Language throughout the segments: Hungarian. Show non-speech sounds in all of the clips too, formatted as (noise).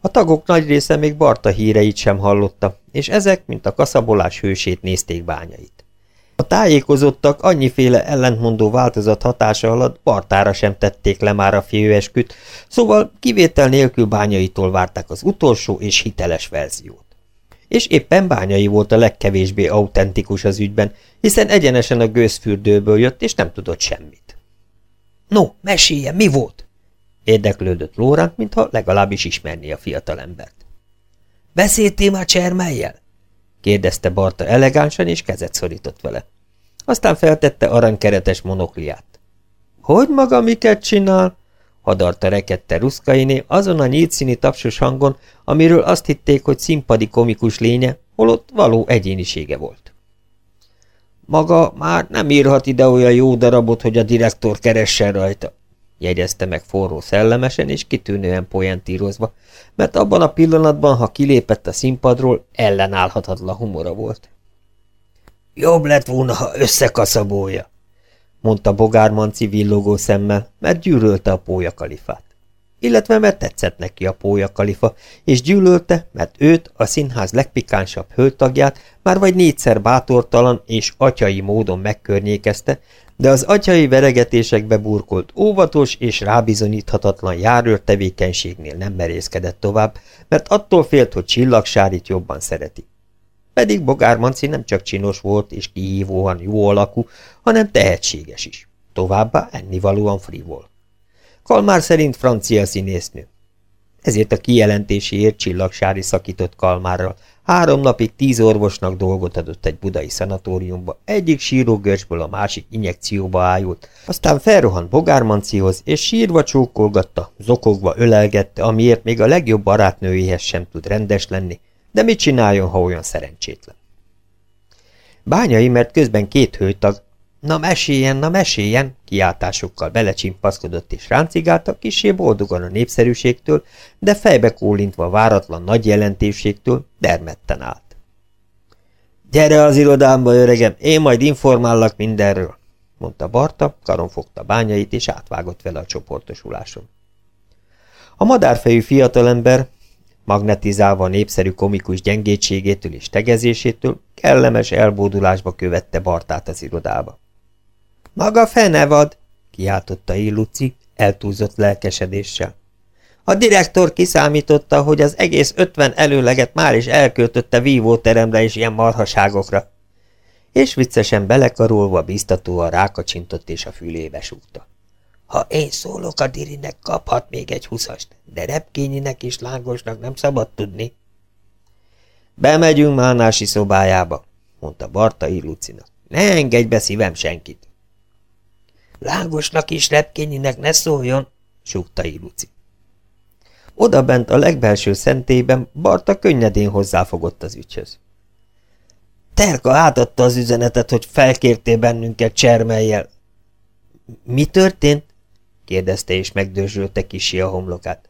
A tagok nagy része még Barta híreit sem hallotta, és ezek, mint a kaszabolás hősét nézték bányait. A tájékozottak annyiféle ellentmondó változat hatása alatt Bartára sem tették le már a fiúesküt, szóval kivétel nélkül bányaitól várták az utolsó és hiteles verziót. És éppen bányai volt a legkevésbé autentikus az ügyben, hiszen egyenesen a gőzfürdőből jött, és nem tudott semmit. No, mesélje, mi volt? Érdeklődött Lórant, mintha legalábbis ismerné a fiatalembert. Beszéltél már Csermelyjel? kérdezte Barta elegánsan, és kezet szorított vele. Aztán feltette aranykeretes monokliát. Hogy maga miket csinál? hadarta rekedte Ruszkainé azon a nyílt színi tapsos hangon, amiről azt hitték, hogy színpadi komikus lénye, holott való egyénisége volt. Maga már nem írhat ide olyan jó darabot, hogy a direktor keressen rajta, jegyezte meg forró szellemesen és kitűnően poentírozva, mert abban a pillanatban, ha kilépett a színpadról, ellenállhatatlan humora volt. Jobb lett volna, ha összekaszabolja, mondta Bogármanci villogó szemmel, mert gyűrölte a pólya kalifát. Illetve mert tetszett neki a pólya kalifa, és gyűlölte, mert őt, a színház legpikánsabb hölgytagját már vagy négyszer bátortalan és atyai módon megkörnyékezte, de az atyai veregetésekbe burkolt óvatos és rábizonyíthatatlan járőr tevékenységnél nem merészkedett tovább, mert attól félt, hogy csillagsárit jobban szereti. Pedig Bogár Manci nem csak csinos volt és kihívóan jó alakú, hanem tehetséges is. Továbbá ennivalóan frivol. Kalmár szerint francia színésznő. Ezért a kijelentéséért csillagsári szakított Kalmárral, Három napig tíz orvosnak dolgot adott egy budai szanatóriumba, egyik sírógörcsből a másik injekcióba ájult, aztán felrohant Bogármancihoz, és sírva csókolgatta, zokogva ölelgette, amiért még a legjobb barátnőjéhez sem tud rendes lenni, de mit csináljon, ha olyan szerencsétlen? Bányai, mert közben két hőtag, Na meséljen, na meséljen! kiáltásokkal belecsimpaszkodott és ráncigálta, kisé boldogan a népszerűségtől, de fejbe kólintva váratlan nagy jelentőségtől dermedten állt. Gyere az irodámba, öregem, én majd informállak mindenről, mondta Barta, karon fogta bányait és átvágott vele a csoportosuláson. A madárfejű fiatalember, magnetizálva a népszerű komikus gyengétségétől és tegezésétől, kellemes elbódulásba követte Bartát az irodába. Maga fenevad, kiáltotta Illuci, eltúlzott lelkesedéssel. A direktor kiszámította, hogy az egész ötven előleget már is elköltötte vívóteremre és ilyen marhaságokra. És viccesen belekarolva biztatóan rákacsintott és a fülébe súgta. Ha én szólok a dirinek, kaphat még egy huszast, de repkényinek és lángosnak nem szabad tudni. Bemegyünk Mánási szobájába, mondta Barta Illucinak. Ne engedj be szívem senkit. Lángosnak és repkényinek ne szóljon, súgta Iluci. Oda bent a legbelső szentében Barta könnyedén hozzáfogott az ügyhöz. Terka átadta az üzenetet, hogy felkértél bennünket csermeljel. Mi történt? kérdezte és megdörzsölte kisi a homlokát.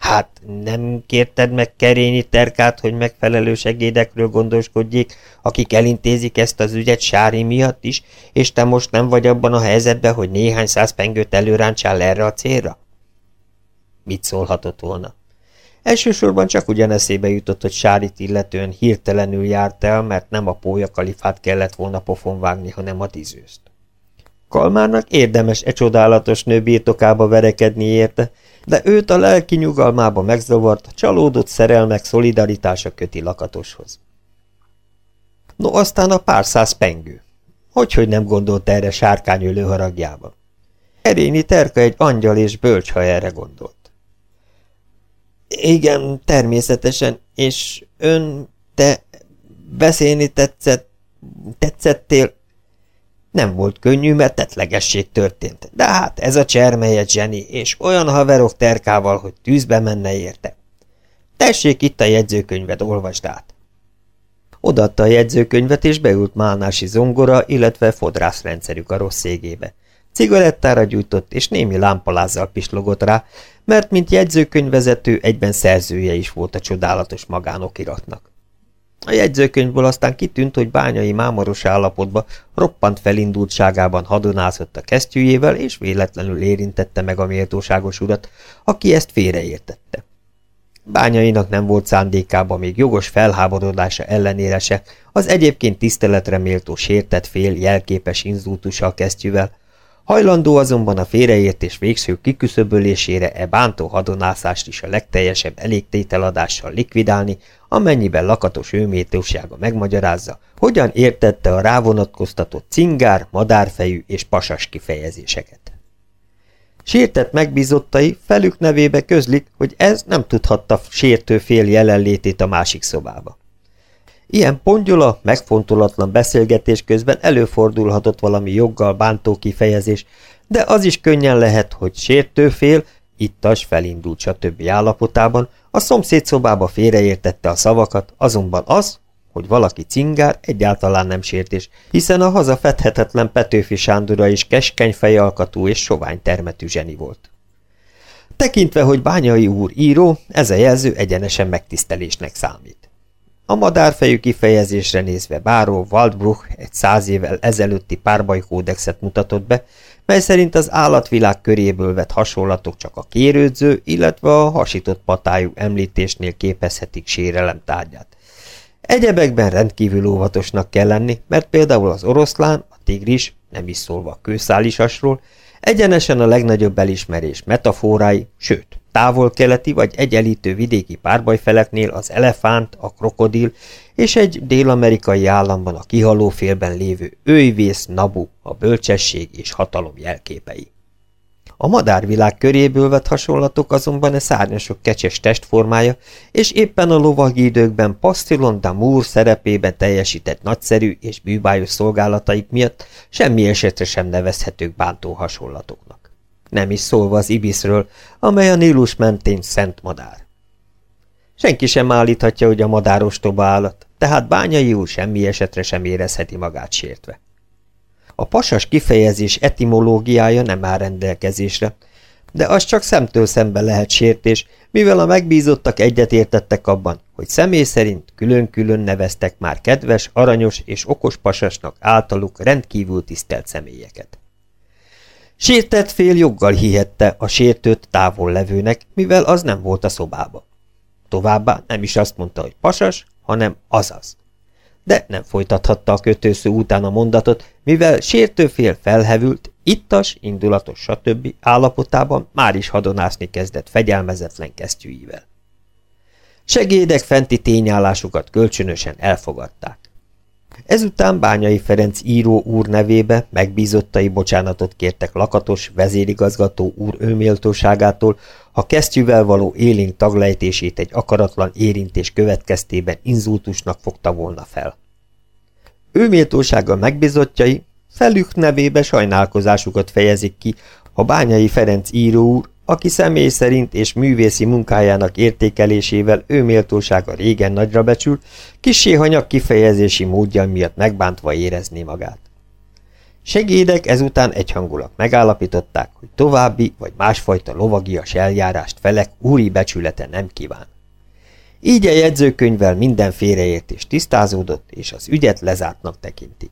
Hát, nem kérted meg Kerényi Terkát, hogy megfelelő segédekről gondoskodjék, akik elintézik ezt az ügyet Sári miatt is, és te most nem vagy abban a helyzetben, hogy néhány száz pengőt előráncsál erre a célra? Mit szólhatott volna? Elsősorban csak ugyan eszébe jutott, hogy Sárit illetően hirtelenül járt el, mert nem a pólya kalifát kellett volna pofon vágni, hanem a tízőzt. Kalmárnak érdemes e csodálatos nő birtokába verekedni érte, de őt a lelki nyugalmába megzavart, csalódott szerelmek szolidaritása köti lakatoshoz. No, aztán a pár száz pengő. Hogyhogy nem gondolt erre sárkányölő haragjában? Erényi Terka egy angyal és bölcs, ha erre gondolt. Igen, természetesen, és ön, te beszélni tetszett, tetszettél, nem volt könnyű, mert tetlegesség történt, de hát ez a csermelyet zseni, és olyan haverok terkával, hogy tűzbe menne érte. Tessék itt a jegyzőkönyvet, olvasd át. Odaadta a jegyzőkönyvet, és beült Málnási zongora, illetve fodrászrendszerük a rossz szégébe. Cigarettára gyújtott, és némi lámpalázzal pislogott rá, mert mint jegyzőkönyvvezető egyben szerzője is volt a csodálatos magánokiratnak. A jegyzőkönyvből aztán kitűnt, hogy bányai mámoros állapotba, roppant felindultságában hadonázott a kesztyűjével, és véletlenül érintette meg a méltóságos urat, aki ezt félreértette. Bányainak nem volt szándékában még jogos felháborodása ellenére se, az egyébként tiszteletre méltó sértett fél jelképes inzultussal kesztyűvel, hajlandó azonban a félreértés végső kiküszöbölésére e bántó hadonászást is a legteljesebb elégtételadással likvidálni, amennyiben lakatos őmétósága megmagyarázza, hogyan értette a rávonatkoztatott cingár, madárfejű és pasas kifejezéseket. Sértett megbízottai felük nevébe közlik, hogy ez nem tudhatta sértő fél jelenlétét a másik szobába. Ilyen pongyola, megfontolatlan beszélgetés közben előfordulhatott valami joggal bántó kifejezés, de az is könnyen lehet, hogy sértő fél, ittas felindult stb. állapotában, a szomszéd szobába félreértette a szavakat, azonban az, hogy valaki cingár, egyáltalán nem sértés, hiszen a haza fedhetetlen Petőfi Sándora is keskeny fejalkatú és sovány termetű zseni volt. Tekintve, hogy Bányai úr író, ez a jelző egyenesen megtisztelésnek számít. A madárfejű kifejezésre nézve báró Waldbruch egy száz évvel ezelőtti párbajkódexet mutatott be, mely szerint az állatvilág köréből vett hasonlatok csak a kérődző, illetve a hasított patájú említésnél képezhetik sérelem tárgyát. Egyebekben rendkívül óvatosnak kell lenni, mert például az oroszlán, a tigris, nem is szólva a kőszálisasról, egyenesen a legnagyobb elismerés metaforái, sőt, távol-keleti vagy egyenlítő vidéki párbajfeleknél az elefánt, a krokodil és egy dél-amerikai államban a kihaló félben lévő őjvész, nabu, a bölcsesség és hatalom jelképei. A madárvilág köréből vett hasonlatok azonban a szárnyasok kecses testformája, és éppen a lovagi időkben Pastillon d'Amour szerepében teljesített nagyszerű és bűbájos szolgálataik miatt semmi esetre sem nevezhetők bántó hasonlatoknak. Nem is szólva az ibiszről, amely a Nílus mentén szent madár. Senki sem állíthatja, hogy a madár ostoba állat, tehát bányai úr semmi esetre sem érezheti magát sértve. A pasas kifejezés etimológiája nem áll rendelkezésre, de az csak szemtől szembe lehet sértés, mivel a megbízottak egyetértettek abban, hogy személy szerint külön-külön neveztek már kedves, aranyos és okos pasasnak általuk rendkívül tisztelt személyeket. Sértett fél joggal hihette a sértőt távol levőnek, mivel az nem volt a szobába. Továbbá nem is azt mondta, hogy pasas, hanem azaz de nem folytathatta a kötősző után a mondatot, mivel sértőfél felhevült, ittas, indulatos, stb. állapotában már is hadonászni kezdett fegyelmezetlen kesztyűivel. Segédek fenti tényállásukat kölcsönösen elfogadták. Ezután Bányai Ferenc író úr nevébe megbízottai bocsánatot kértek lakatos, vezérigazgató úr őméltóságától, ha kesztyűvel való élénk taglejtését egy akaratlan érintés következtében inzultusnak fogta volna fel. Őméltósága megbízottjai felük nevébe sajnálkozásukat fejezik ki, ha Bányai Ferenc író úr, aki személy szerint és művészi munkájának értékelésével ő méltósága régen nagyra becsül, kisé hanyag kifejezési módja miatt megbántva érezné magát. Segédek ezután egyhangulat megállapították, hogy további vagy másfajta lovagias eljárást felek úri becsülete nem kíván. Így a jegyzőkönyvvel minden félreértés tisztázódott, és az ügyet lezártnak tekintik.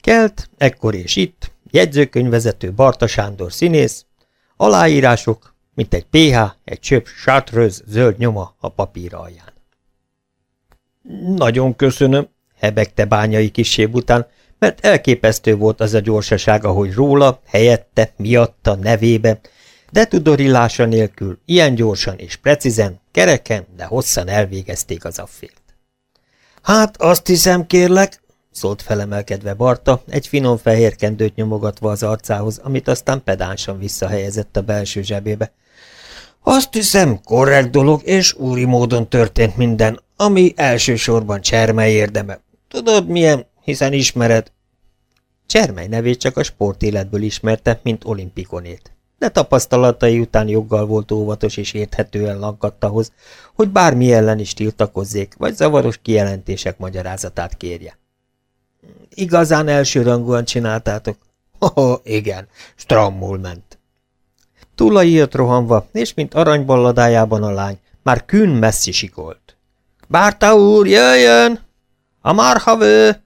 Kelt, ekkor és itt, jegyzőkönyvvezető Barta Sándor színész, aláírások, mint egy PH, egy csöp sátröz zöld nyoma a papír alján. Nagyon köszönöm, hebegte bányai kisébb után, mert elképesztő volt az a gyorsaság, ahogy róla, helyette, miatta, nevébe, de tudorillása nélkül, ilyen gyorsan és precízen, kereken, de hosszan elvégezték az affért. Hát azt hiszem, kérlek, szólt felemelkedve Barta, egy finom fehér kendőt nyomogatva az arcához, amit aztán pedánsan visszahelyezett a belső zsebébe. Azt hiszem, korrekt dolog, és úri módon történt minden, ami elsősorban Csermely érdeme. Tudod milyen, hiszen ismered. Csermely nevét csak a sportéletből ismerte, mint olimpikonét de tapasztalatai után joggal volt óvatos és érthetően lankadt hogy bármi ellen is tiltakozzék, vagy zavaros kijelentések magyarázatát kérje. Igazán elsőrangúan csináltátok? (laughs) Oh, igen, strammul ment. Túla jött rohanva, és mint aranyballadájában a lány, már kün messzi sikolt. Bárta úr, jöjjön! A marhavő!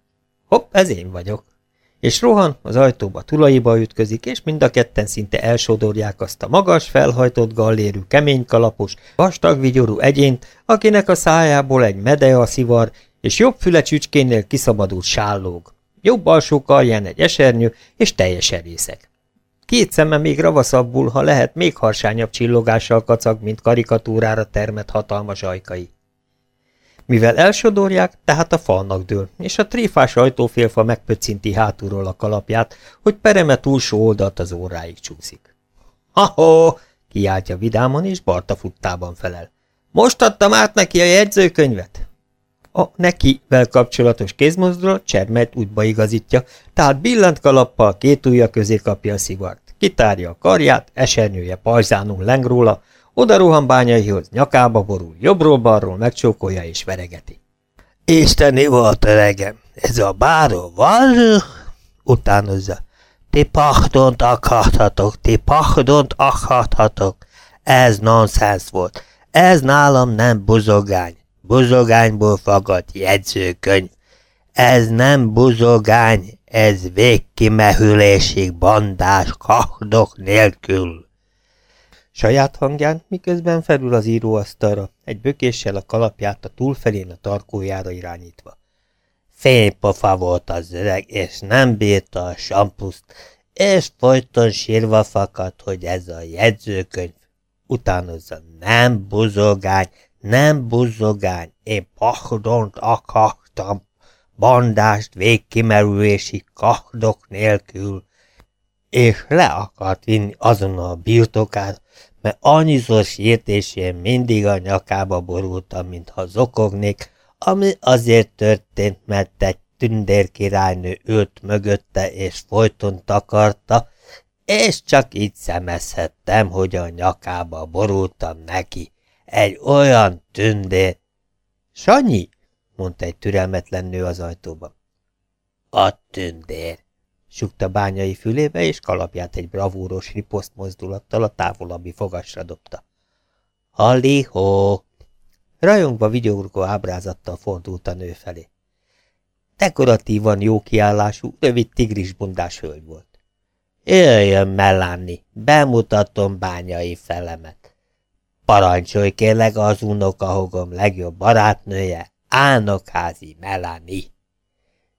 Hopp, ez én vagyok. és rohan, az ajtóba tulaiba ütközik, és mind a ketten szinte elsodorják azt a magas, felhajtott gallérű, kemény kalapos, vastag vigyorú egyént, akinek a szájából egy medea szivar, és jobb füle csücskénél kiszabadult sállóg. Jobb alsó karján egy esernyő, és teljes erészek. Két szeme még ravaszabbul, ha lehet, még harsányabb csillogással kacag, mint karikatúrára termett hatalmas ajkai. Mivel elsodorják, tehát a falnak dől, és a tréfás ajtófélfa megpöccinti hátulról a kalapját, hogy pereme túlsó oldalt az óráig csúszik. Ha-ho! kiáltja vidáman, és Barta futtában felel. Most adtam át neki a jegyzőkönyvet? A nekivel kapcsolatos kézmozdulat Csermet útba igazítja, tehát billant kalappal két ujja közé kapja a szivart, kitárja a karját, esernyője pajzánul leng róla, oda rohan bányaihoz, nyakába borul, jobbról-balról megcsókolja és veregeti. Isteni volt öregem, ez a báró van? Utánozza. Ti pahdont akarhatok, ti pahdont akarhatok. Ez nonsens volt. Ez nálam nem buzogány. Buzogányból fagadt jegyzőkönyv. Ez nem buzogány, ez végkimehülésig bandás kahdok nélkül. Saját hangján, miközben felül az íróasztalra, egy bökéssel a kalapját a túlfelén a tarkójára irányítva. Fénypofa volt az öreg, és nem bírta a sampuszt, és folyton sírva fakadt, hogy ez a jegyzőkönyv. Utánozza, nem buzogány, nem buzogány, én pahdont akartam, bandást végkimerülési kahdok nélkül, és le akart vinni azon a birtokára, mert annyiszor sírt, és én mindig a nyakába borultam, mintha zokognék, ami azért történt, mert egy tündérkirálynő ült mögötte, és folyton takarta, és csak így szemezhettem, hogy a nyakába borultam neki. Egy olyan tündér. Sanyi, mondta egy türelmetlen nő az ajtóba. A tündér, sukta bányai fülébe, és kalapját egy bravúros riposzt mozdulattal a távolabbi fogasra dobta. Halli-hó! Rajongva vigyogurgó ábrázattal fordult a nő felé. Dekoratívan jó kiállású, rövid tigrisbundás hölgy volt. Jöjjön, Melánni, bemutatom bányai felemet. Parancsolj kérlek az unokahogom legjobb barátnője, Álnokházi Melani.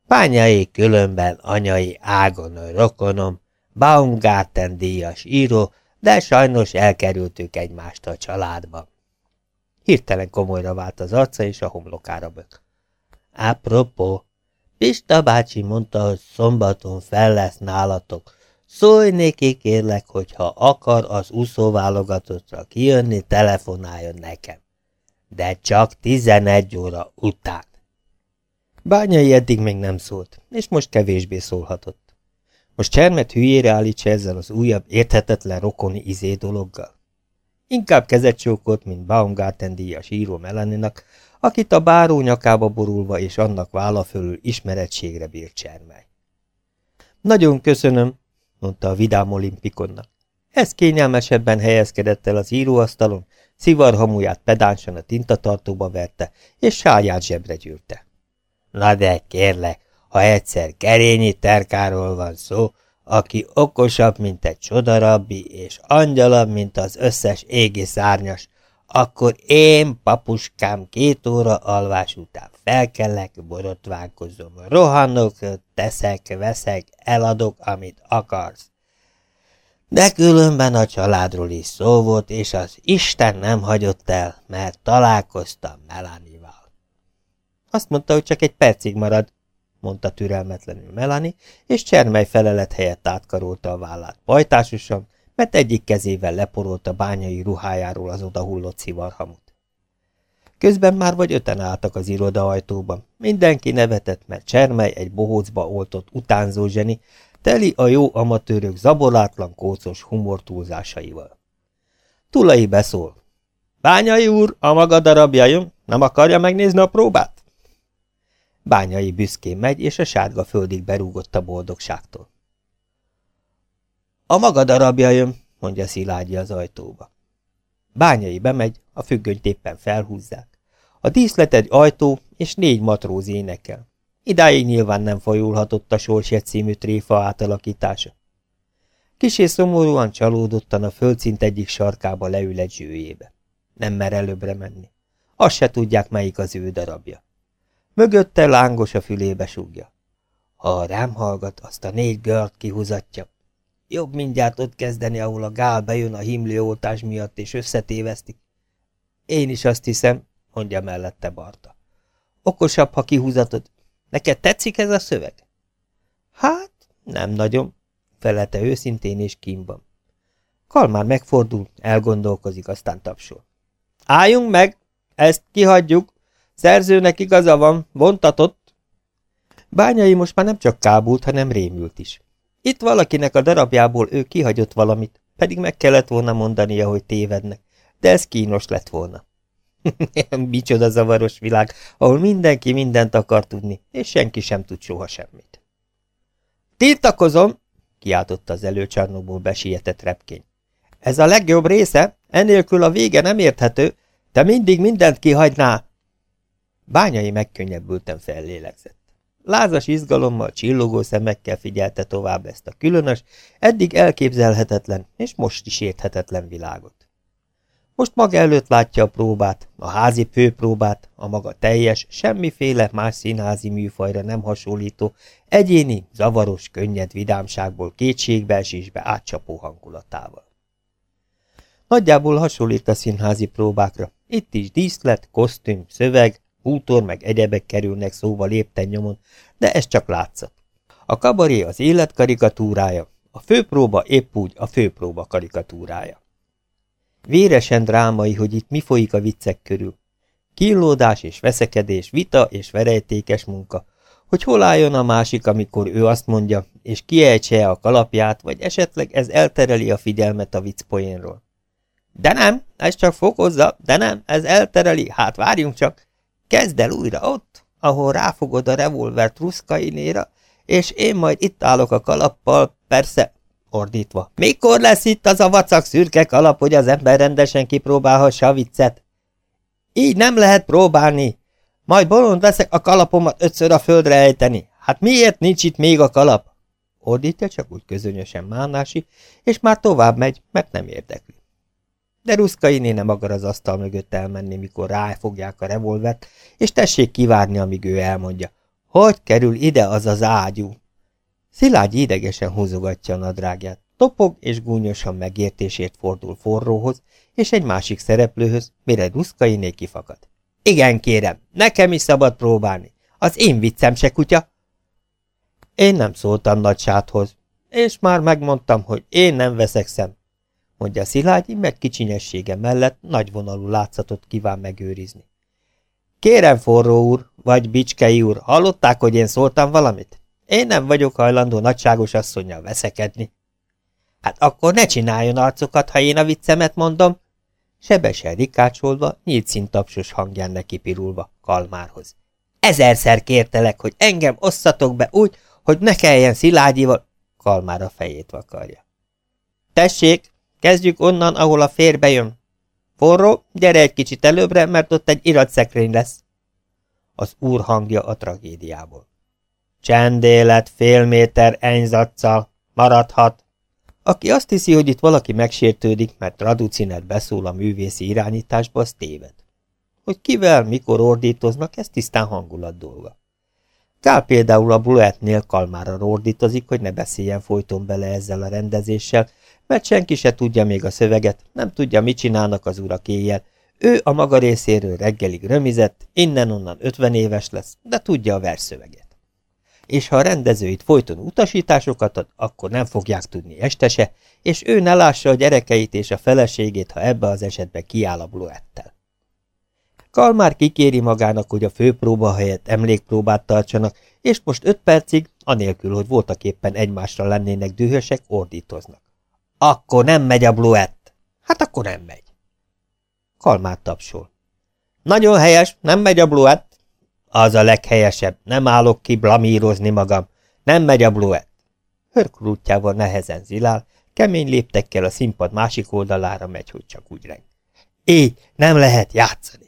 Bányai különben anyai ágon a rokonom, Baumgarten díjas író, de sajnos elkerültük egymást a családba. Hirtelen komolyra vált az arca, és a homlokára bök. Apropó, Pista bácsi mondta, hogy szombaton fel lesz nálatok. Szólj néki kérlek, hogyha akar az úszóválogatottra kijönni, telefonáljon nekem. De csak tizenegy óra után. Bányai eddig még nem szólt, és most kevésbé szólhatott. Most Csermet hülyére állítsa ezzel az újabb, érthetetlen rokoni izé dologgal. Inkább kezet csókolt, mint Baumgarten díjas író Melaninak, akit a báró nyakába borulva és annak válla fölül ismeretségre bírt Csermely. Nagyon köszönöm, mondta a vidám olimpikonnak. Ez kényelmesebben helyezkedett el az íróasztalon, szivarhamuját pedánsan a tintatartóba verte, és sáját zsebre gyűrte. Na de kérlek, ha egyszer kerényi terkáról van szó, aki okosabb, mint egy csodarabbi, és angyalabb, mint az összes égi szárnyas, akkor én, papuskám, két óra alvás után felkelek, borotválkozom, rohanok, teszek, veszek, eladok, amit akarsz. De különben a családról is szó volt, és az Isten nem hagyott el, mert találkoztam Melanival. Azt mondta, hogy csak egy percig marad, mondta türelmetlenül Melani, és Csermely felelet helyett átkarolta a vállát pajtásosan, mert egyik kezével leporolt a bányai ruhájáról az odahullott szivarhamut. Közben már vagy öten álltak az iroda ajtóban. Mindenki nevetett, mert Csermely egy bohócba oltott utánzó zseni, teli a jó amatőrök zabolátlan kócos humor túlzásaival. Tulai beszól. Bányai úr, a maga darabja jön, nem akarja megnézni a próbát? Bányai büszkén megy, és a sárga földig berúgott a boldogságtól. A maga darabja jön, mondja Szilágyi az ajtóba. Bányai bemegy, a függönyt éppen felhúzzák. A díszlet egy ajtó, és négy matróz énekel. Idáig nyilván nem fajulhatott a Sorsjet című tréfa átalakítása. Kisé szomorúan csalódottan a földszint egyik sarkába leül egy zsőjébe. Nem mer előbbre menni. Azt se tudják, melyik az ő darabja. Mögötte lángos a fülébe súgja. Ha rám hallgat, azt a négy gört kihúzatja. Jobb mindjárt ott kezdeni, ahol a gál bejön a himlőoltás miatt, és összetévesztik. Én is azt hiszem, mondja mellette Barta. Okosabb, ha kihúzatod. Neked tetszik ez a szöveg? Hát, nem nagyon, felelte őszintén és kínban. Kalmár megfordul, elgondolkozik, aztán tapsol. Álljunk meg, ezt kihagyjuk, szerzőnek igaza van, vontatott. Bányai most már nem csak kábult, hanem rémült is. Itt valakinek a darabjából ő kihagyott valamit, pedig meg kellett volna mondania, hogy tévednek, de ez kínos lett volna. (laughs) Micsoda zavaros világ, ahol mindenki mindent akar tudni, és senki sem tud soha semmit. Tiltakozom, kiáltotta az előcsarnokból besietett repkény. Ez a legjobb része, enélkül a vége nem érthető, te mindig mindent kihagyná. Bányai megkönnyebbülten fellélegzett. Lázas izgalommal, csillogó szemekkel figyelte tovább ezt a különös, eddig elképzelhetetlen és most is érthetetlen világot. Most maga előtt látja a próbát, a házi főpróbát, a maga teljes, semmiféle más színházi műfajra nem hasonlító, egyéni, zavaros, könnyed vidámságból kétségbeesésbe átcsapó hangulatával. Nagyjából hasonlít a színházi próbákra. Itt is díszlet, kosztüm, szöveg, bútor meg egyebek kerülnek szóval lépten nyomon, de ez csak látszat. A kabaré az élet karikatúrája, a főpróba épp úgy a főpróba karikatúrája. Véresen drámai, hogy itt mi folyik a viccek körül. Kínlódás és veszekedés, vita és verejtékes munka, hogy hol álljon a másik, amikor ő azt mondja, és kiejtse a kalapját, vagy esetleg ez eltereli a figyelmet a viccpoénról. De nem, ez csak fokozza, de nem, ez eltereli, hát várjunk csak. Kezd el újra ott, ahol ráfogod a revolvert ruszkainéra, és én majd itt állok a kalappal, persze, ordítva. Mikor lesz itt az a vacak szürke kalap, hogy az ember rendesen kipróbálhassa a viccet? Így nem lehet próbálni. Majd bolond leszek a kalapomat ötször a földre ejteni. Hát miért nincs itt még a kalap? Ordítja csak úgy közönösen Mánási, és már tovább megy, mert nem érdekli. De Ruszkainé nem akar az asztal mögött elmenni, mikor ráfogják a revolvert, és tessék kivárni, amíg ő elmondja. Hogy kerül ide az az ágyú? Szilágyi idegesen húzogatja a nadrágját, topog és gúnyosan megértésért fordul forróhoz, és egy másik szereplőhöz, mire Ruszkainé kifakad. Igen, kérem, nekem is szabad próbálni. Az én viccem se kutya. Én nem szóltam nagy sáthoz, és már megmondtam, hogy én nem veszek szem, mondja Szilágyi, meg kicsinyessége mellett nagyvonalú látszatot kíván megőrizni. Kérem, forró úr, vagy bicskei úr, hallották, hogy én szóltam valamit? Én nem vagyok hajlandó nagyságos asszonyjal veszekedni. Hát akkor ne csináljon arcokat, ha én a viccemet mondom. Sebesen rikácsolva, nyílt szintapsos hangján neki pirulva, Kalmárhoz. Ezerszer kértelek, hogy engem osszatok be úgy, hogy ne kelljen Szilágyival... Kalmár a fejét vakarja. Tessék, kezdjük onnan, ahol a férbe jön. Forró, gyere egy kicsit előbbre, mert ott egy iratszekrény lesz. Az úr hangja a tragédiából. Csendélet fél méter enyzatszal. Maradhat. Aki azt hiszi, hogy itt valaki megsértődik, mert traducinet beszól a művészi irányításba, az téved. Hogy kivel, mikor ordítoznak, ez tisztán hangulat dolga. Gál például a Bluetnél kalmára ordítozik, hogy ne beszéljen folyton bele ezzel a rendezéssel, mert senki se tudja még a szöveget, nem tudja, mit csinálnak az urak éjjel. Ő a maga részéről reggelig römizett, innen-onnan ötven éves lesz, de tudja a versszöveget és ha a rendezőit folyton utasításokat ad, akkor nem fogják tudni estese, és ő ne lássa a gyerekeit és a feleségét, ha ebbe az esetbe kiáll a bluettel. Kalmár kikéri magának, hogy a főpróba helyett emlékpróbát tartsanak, és most öt percig, anélkül, hogy voltak éppen egymásra lennének dühösek, ordítoznak. Akkor nem megy a bluett. Hát akkor nem megy. Kalmár tapsol. Nagyon helyes, nem megy a bluett. Az a leghelyesebb, nem állok ki blamírozni magam. Nem megy a bluett. Hörkurútjával nehezen zilál, kemény léptekkel a színpad másik oldalára megy, hogy csak úgy reng. Így nem lehet játszani.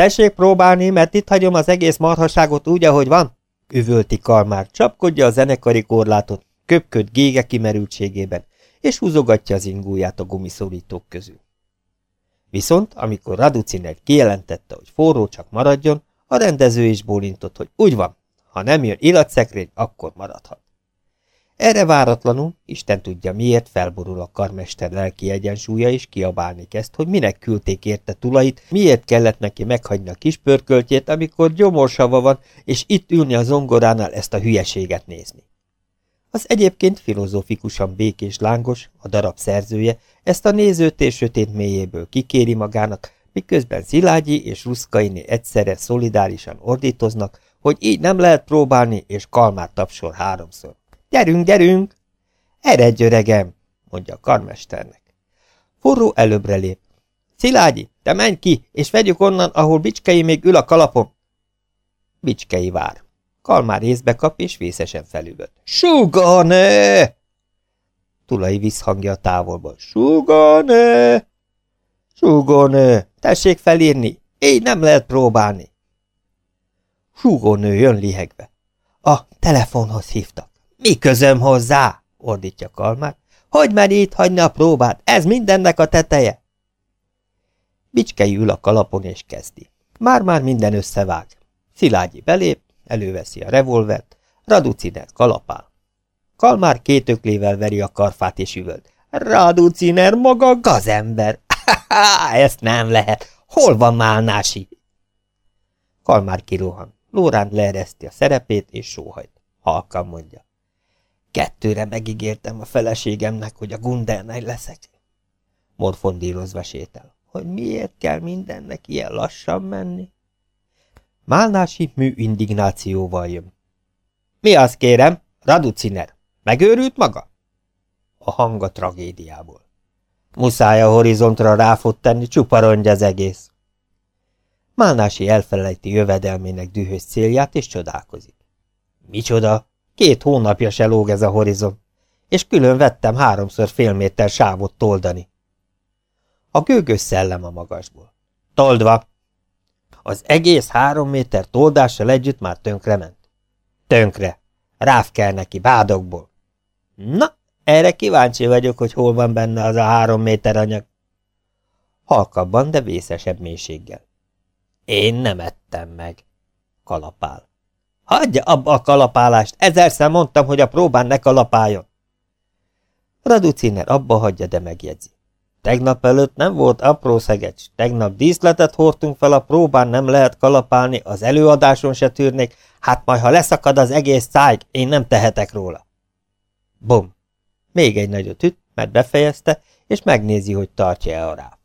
Tessék próbálni, mert itt hagyom az egész marhaságot úgy, ahogy van. üvölti Kalmár, csapkodja a zenekari korlátot, köpköd gége kimerültségében, és húzogatja az ingúját a gumiszorítók közül. Viszont, amikor Raduciner kijelentette, hogy forró csak maradjon, a rendező is bólintott, hogy úgy van, ha nem jön illatszekrény, akkor maradhat. Erre váratlanul, Isten tudja miért, felborul a karmester lelki egyensúlya, és kiabálni kezd, hogy minek küldték érte tulait, miért kellett neki meghagyni a kis pörköltjét, amikor gyomorsava van, és itt ülni a zongoránál ezt a hülyeséget nézni. Az egyébként filozófikusan békés lángos, a darab szerzője, ezt a nézőtér sötét mélyéből kikéri magának, miközben Szilágyi és Ruszkaini egyszerre szolidárisan ordítoznak, hogy így nem lehet próbálni, és kalmát tapsol háromszor. Gyerünk, gyerünk! Eredj, öregem, mondja a karmesternek. Forró előbbre lép. Szilágyi, te menj ki, és vegyük onnan, ahol Bicskei még ül a kalapon. Bicskei vár. Kalmár észbe kap, és vészesen felüvölt. Suganő! Tulai visszhangja a távolból. Suganő! Suganő! Tessék felírni! Így nem lehet próbálni! Súgónő jön lihegve. A telefonhoz hívtak. Mi közöm hozzá? ordítja Kalmár. Hogy mer itt hagyni a próbát? Ez mindennek a teteje. Bicskei ül a kalapon és kezdi. Már-már minden összevág. Szilágyi belép, előveszi a revolvert, Raduciner kalapál. Kalmár két öklével veri a karfát és üvölt. Raduciner maga gazember! (laughs) Ezt nem lehet! Hol van Málnási? Kalmár kirohan. Lóránt leereszti a szerepét és sóhajt. Halkan mondja. Kettőre megígértem a feleségemnek, hogy a Gundernál leszek. Morfondírozva sétál. Hogy miért kell mindennek ilyen lassan menni? Málnási mű indignációval jön. Mi az, kérem? Raduciner. Megőrült maga? A hang a tragédiából. Muszáj a horizontra ráfot tenni, csupa az egész. Málnási elfelejti jövedelmének dühös célját, és csodálkozik. Micsoda? Két hónapja se lóg ez a horizon, és külön vettem háromszor fél méter sávot toldani. A gőgös szellem a magasból. Toldva! Az egész három méter toldással együtt már tönkrement. Tönkre! Ráv kell neki, bádokból. Na, erre kíváncsi vagyok, hogy hol van benne az a három méter anyag. Halkabban, de vészesebb mélységgel. Én nem ettem meg. Kalapál. Hagyja abba a kalapálást, ezerszer mondtam, hogy a próbán ne kalapáljon. Raduciner abba hagyja, de megjegyzi. Tegnap előtt nem volt apró szegecs, tegnap díszletet hordtunk fel a próbán, nem lehet kalapálni, az előadáson se tűrnék, hát majd ha leszakad az egész szájg, én nem tehetek róla. Bum! Még egy nagyot üt, mert befejezte, és megnézi, hogy tartja-e a ráv.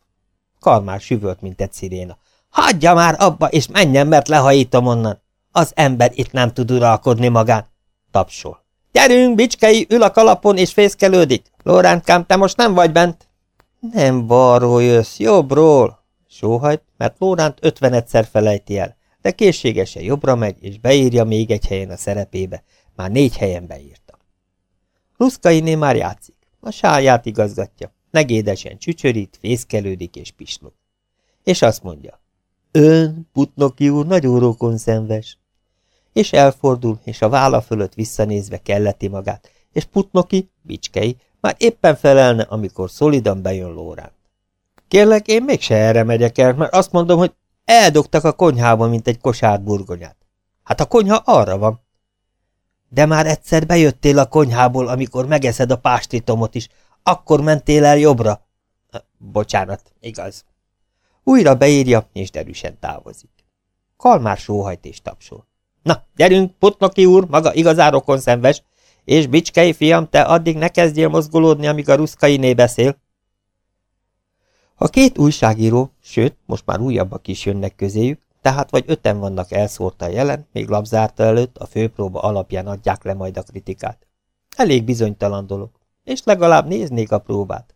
Kalmár süvölt, mint egy sziréna. Hagyja már abba, és menjen, mert lehajítom onnan. Az ember itt nem tud uralkodni magán. Tapsol. Gyerünk, bicskei, ül a kalapon és fészkelődik. Lórántkám, te most nem vagy bent. Nem balról jössz, jobbról. Sóhajt, mert Lóránt ötvenedszer felejti el, de készségesen jobbra megy, és beírja még egy helyen a szerepébe. Már négy helyen beírta. Ruszkainé már játszik. A sáját igazgatja. Negédesen csücsörít, fészkelődik és pislog. És azt mondja. Ön, Putnoki úr, nagyon rókon szenves. És elfordul, és a válla fölött visszanézve kelleti magát, és Putnoki, bicskei, már éppen felelne, amikor szolidan bejön Lórán. Kérlek, én mégse erre megyek el, mert azt mondom, hogy eldogtak a konyhába, mint egy kosár burgonyát. Hát a konyha arra van. De már egyszer bejöttél a konyhából, amikor megeszed a pástitomot is, akkor mentél el jobbra. Bocsánat, igaz. Újra beírja, és derűsen távozik. Kalmár sóhajt és tapsol. Na, gyerünk, Putnoki úr, maga igazán szenves, és Bicskei fiam, te addig ne kezdjél mozgolódni, amíg a ruszkainé beszél. A két újságíró, sőt, most már újabbak is jönnek közéjük, tehát vagy öten vannak elszórta jelen, még lapzárta előtt, a főpróba alapján adják le majd a kritikát. Elég bizonytalan dolog, és legalább néznék a próbát.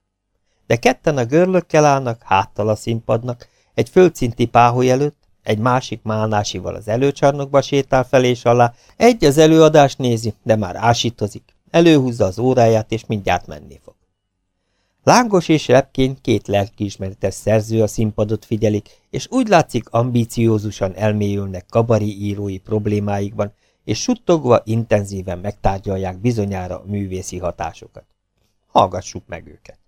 De ketten a görlökkel állnak, háttal a színpadnak, egy földszinti páholy előtt, egy másik málnásival az előcsarnokba sétál fel és alá, egy az előadást nézi, de már ásítozik, előhúzza az óráját, és mindjárt menni fog. Lángos és repkény két lelkiismeretes szerző a színpadot figyelik, és úgy látszik ambíciózusan elmélyülnek kabari írói problémáikban, és suttogva intenzíven megtárgyalják bizonyára a művészi hatásokat. Hallgassuk meg őket.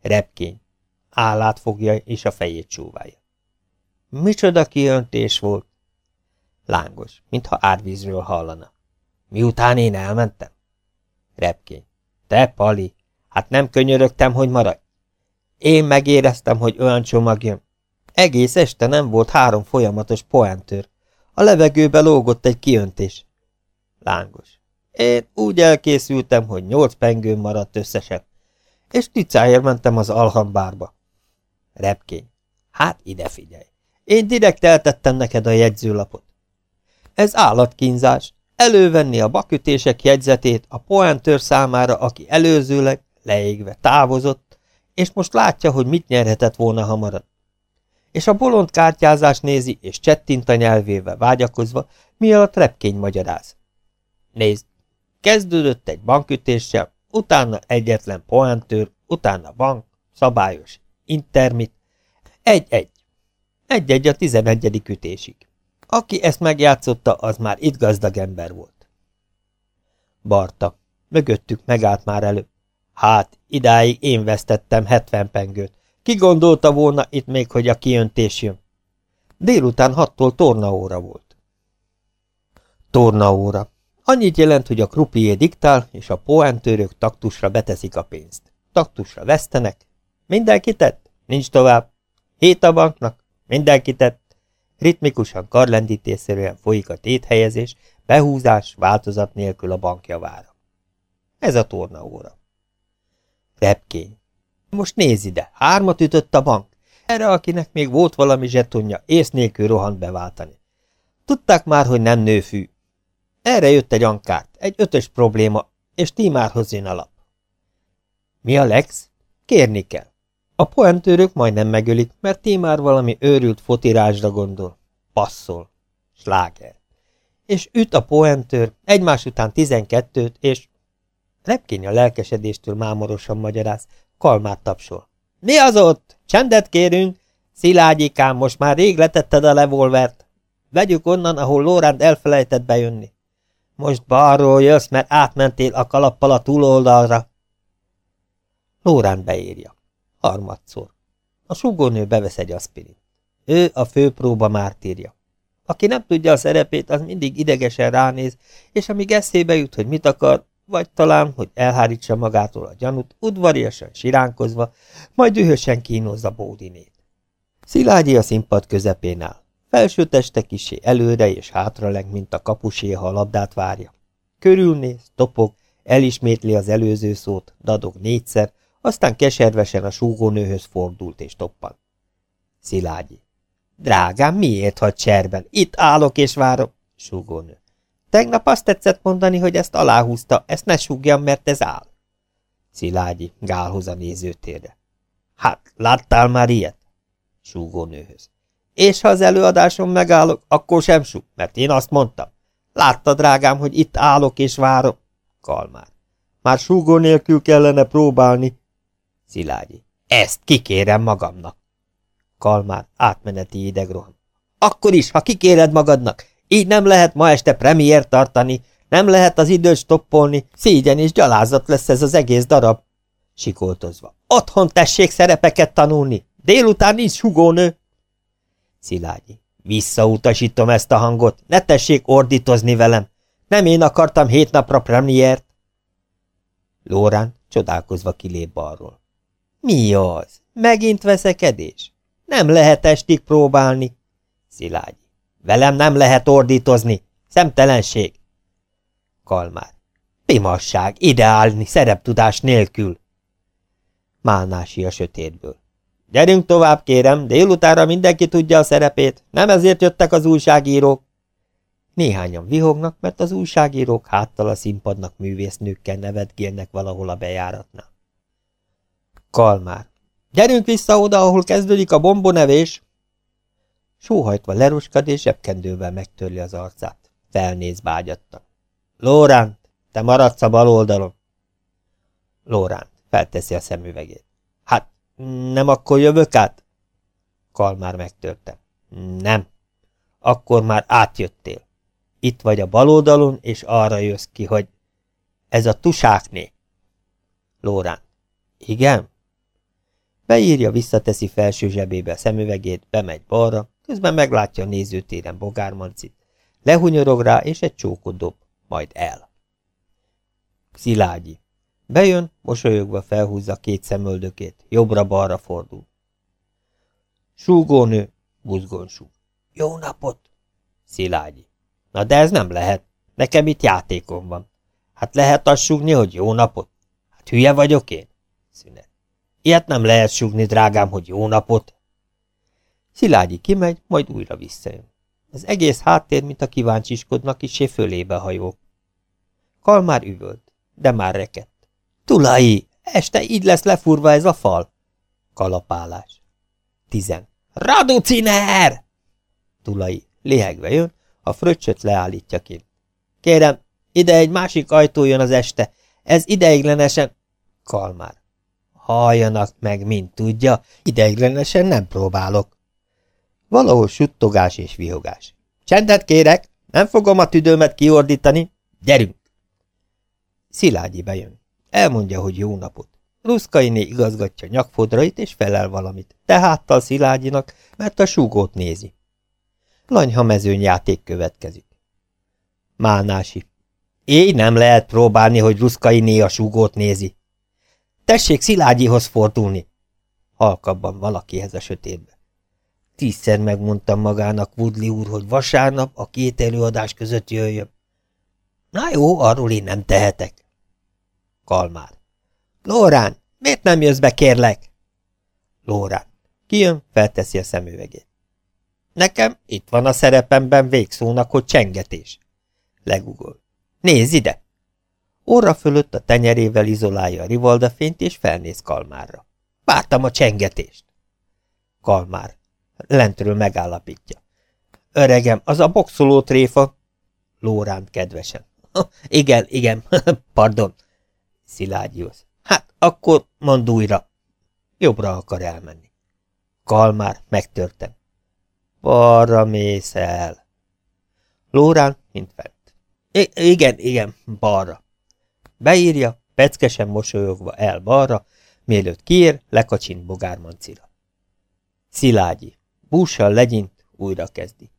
Repkény. Állát fogja és a fejét csóválja. Micsoda kiöntés volt? Lángos, mintha árvízről hallana. Miután én elmentem? Repkény. Te, Pali, hát nem könyörögtem, hogy maradj. Én megéreztem, hogy olyan csomag jön. Egész este nem volt három folyamatos poentőr. A levegőbe lógott egy kiöntés. Lángos. Én úgy elkészültem, hogy nyolc pengőm maradt összesen, és ticáért mentem az alhambárba. Repkény. Hát ide figyelj. Én direkt eltettem neked a jegyzőlapot. Ez állatkínzás. Elővenni a bakütések jegyzetét a poentőr számára, aki előzőleg, leégve távozott, és most látja, hogy mit nyerhetett volna, ha marad. És a bolond kártyázás nézi, és csettint a nyelvével vágyakozva, mi a repkény magyaráz. Nézd, kezdődött egy bankütéssel, utána egyetlen poentőr, utána bank, szabályos, intermit, egy-egy. Egy-egy a tizenegyedik ütésig. Aki ezt megjátszotta, az már itt gazdag ember volt. Barta. Mögöttük megállt már elő. Hát, idáig én vesztettem hetven pengőt. Ki gondolta volna itt még, hogy a kijöntés jön? Délután hattól tornaóra volt. Tornaóra. Annyit jelent, hogy a krupié diktál, és a poentőrök taktusra beteszik a pénzt. Taktusra vesztenek. Mindenki tett? Nincs tovább. Hét a banknak? Mindenki tett. Ritmikusan karlendítésszerűen folyik a téthelyezés, behúzás, változat nélkül a bankjavára. Ez a tornaóra. Repkény. Most nézd ide, hármat ütött a bank. Erre, akinek még volt valami zsetonja, ész nélkül rohant beváltani. Tudták már, hogy nem nőfű. Erre jött egy ankárt, egy ötös probléma, és Tímárhoz jön a lap. Mi a Lex? Kérni kell. A poentőrök majdnem megölik, mert Tímár valami őrült fotirásra gondol. Passzol. Sláger. És üt a poentőr, egymás után tizenkettőt, és... Repkény a lelkesedéstől mámorosan magyaráz, kalmát tapsol. Mi az ott? Csendet kérünk! Szilágyikám, most már rég letetted a levolvert. Vegyük onnan, ahol Lóránd elfelejtett bejönni. Most balról jössz, mert átmentél a kalappal a túloldalra. Lóránd beírja. Harmadszor. A sugónő bevesz egy aspirin. Ő a főpróba mártírja. Aki nem tudja a szerepét, az mindig idegesen ránéz, és amíg eszébe jut, hogy mit akar, vagy talán, hogy elhárítsa magától a gyanút, udvariasan siránkozva, majd dühösen kínozza Bódinét. Szilágyi a színpad közepén áll. Felső teste kisé előre és hátra leg, mint a kapusé, ha a labdát várja. Körülnéz, topog, elismétli az előző szót, dadog négyszer, aztán keservesen a súgónőhöz fordult és toppan. Szilágyi. Drágám, miért hagy cserben? Itt állok és várok. Súgónő. Tegnap azt tetszett mondani, hogy ezt aláhúzta, ezt ne súgjam, mert ez áll. Szilágyi, gálhoz a nézőtérre. Hát, láttál már ilyet? Súgónőhöz. És ha az előadáson megállok, akkor sem súg, mert én azt mondtam. Látta, drágám, hogy itt állok és várok? Kalmár. Már súgó nélkül kellene próbálni, Szilágyi. Ezt kikérem magamnak. Kalmár átmeneti idegrohan. Akkor is, ha kikéred magadnak, így nem lehet ma este premier tartani, nem lehet az időt stoppolni, szégyen és gyalázat lesz ez az egész darab. Sikoltozva. Otthon tessék szerepeket tanulni, délután nincs hugónő. Szilágyi. Visszautasítom ezt a hangot, ne tessék ordítozni velem. Nem én akartam hét napra premiért. Lórán csodálkozva kilép balról. Mi az? Megint veszekedés? Nem lehet estig próbálni. Szilágyi. Velem nem lehet ordítozni. Szemtelenség. Kalmár. Pimasság, ideálni, szereptudás nélkül. Málnási a sötétből. Gyerünk tovább, kérem, délutára mindenki tudja a szerepét, nem ezért jöttek az újságírók. Néhányan vihognak, mert az újságírók háttal a színpadnak művésznőkkel nevetgélnek valahol a bejáratnál. Kalmár. Gyerünk vissza oda, ahol kezdődik a bombonevés! Sóhajtva leroskad és zsebkendővel megtörli az arcát. Felnéz bágyattan. Lóránt, te maradsz a bal oldalon. Lóránt felteszi a szemüvegét. Hát, nem akkor jövök át? Kalmár megtörte. Nem. Akkor már átjöttél. Itt vagy a bal oldalon, és arra jössz ki, hogy ez a tusákné. Lórán. Igen? Beírja, visszateszi felső zsebébe a szemüvegét, bemegy balra, közben meglátja a nézőtéren bogármancit, lehunyorog rá, és egy csókot dob, majd el. Szilágyi. Bejön, mosolyogva felhúzza két szemöldökét, jobbra-balra fordul. Súgónő, buzgonsú. Jó napot! Szilágyi. Na de ez nem lehet. Nekem itt játékom van. Hát lehet azt súgni, hogy jó napot? Hát hülye vagyok én? Szünet. Ilyet nem lehet súgni, drágám, hogy jó napot. Szilágyi kimegy, majd újra visszajön. Az egész háttér, mint a kíváncsiskodnak, kisé fölébe hajó. Kalmár üvölt, de már rekett. Tulai, este így lesz lefurva ez a fal. Kalapálás. Tizen. Raduciner! Tulai léhegve jön, a fröccsöt leállítja ki. Kérem, ide egy másik ajtó jön az este. Ez ideiglenesen... Kalmár. Halljanak meg, mint tudja, ideiglenesen nem próbálok. Valahol suttogás és vihogás. Csendet kérek, nem fogom a tüdőmet kiordítani. Gyerünk! Szilágyi bejön. Elmondja, hogy jó napot. Ruszkainé igazgatja nyakfodrait és felel valamit, teháttal Szilágyinak, mert a súgót nézi. Lanyha mezőny játék következik. Mánási. Így nem lehet próbálni, hogy Ruszkainé a súgót nézi. Tessék Szilágyihoz fordulni! Halkabban valakihez a sötétbe. Tízszer megmondtam magának Woodley úr, hogy vasárnap a két előadás között jöjjön. Na jó, arról én nem tehetek. Kalmár. Lórán, miért nem jössz be, kérlek? Lórán. Kijön, felteszi a szemüvegét. Nekem itt van a szerepemben végszónak, hogy csengetés. Legugol. Nézz ide! Orra fölött a tenyerével izolálja a rivalda fényt, és felnéz Kalmárra. Vártam a csengetést. Kalmár. Lentről megállapítja. Öregem, az a boxoló tréfa. Lóránt kedvesen. (laughs) igen, igen, (laughs) pardon. Szilágyihoz. Hát, akkor mondd újra. Jobbra akar elmenni. Kalmár, megtörtem. Balra mész el. Lórán, mint fent. I igen, igen, balra. Beírja, peckesen mosolyogva el balra, mielőtt kiér, lekacsint bogármancira. Szilágyi. Bússal legyint, újra kezdi.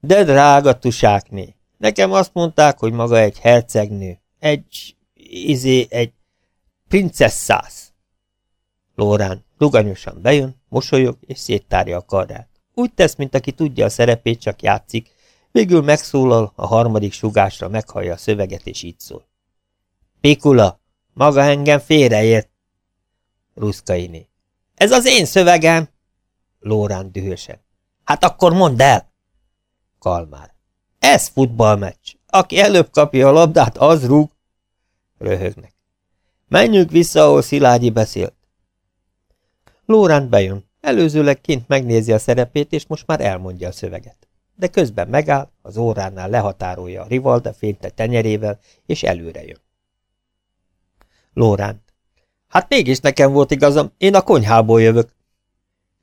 De drága tusákné, nekem azt mondták, hogy maga egy hercegnő, egy, izé, egy princesszász. Lórán ruganyosan bejön, mosolyog és széttárja a karját. Úgy tesz, mint aki tudja a szerepét, csak játszik, végül megszólal, a harmadik sugásra meghallja a szöveget, és így szól. Pikula, maga engem félreért. Ruszkainé. Ez az én szövegem! Lórán dühösen. Hát akkor mondd el! Kalmár. Ez futballmeccs. Aki előbb kapja a labdát, az rúg. Röhögnek. Menjünk vissza, ahol Szilágyi beszélt. Lórán bejön. Előzőleg kint megnézi a szerepét, és most már elmondja a szöveget. De közben megáll, az óránál lehatárolja a rivalda fényte tenyerével, és előre jön. Lórán. Hát mégis nekem volt igazam, én a konyhából jövök.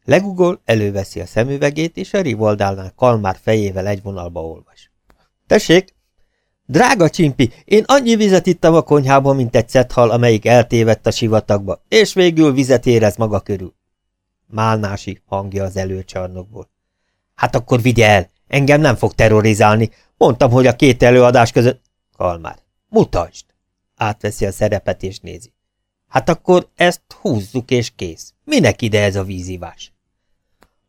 Legugol, előveszi a szemüvegét, és a rivaldálnál Kalmár fejével egy vonalba olvas. Tessék! Drága csimpi, én annyi vizet ittam a konyhában, mint egy szethal, amelyik eltévedt a sivatagba, és végül vizet érez maga körül. Málnási hangja az előcsarnokból. Hát akkor vigye el, engem nem fog terrorizálni. Mondtam, hogy a két előadás között... Kalmár, mutasd! Átveszi a szerepet és nézi. Hát akkor ezt húzzuk és kész. Minek ide ez a vízivás?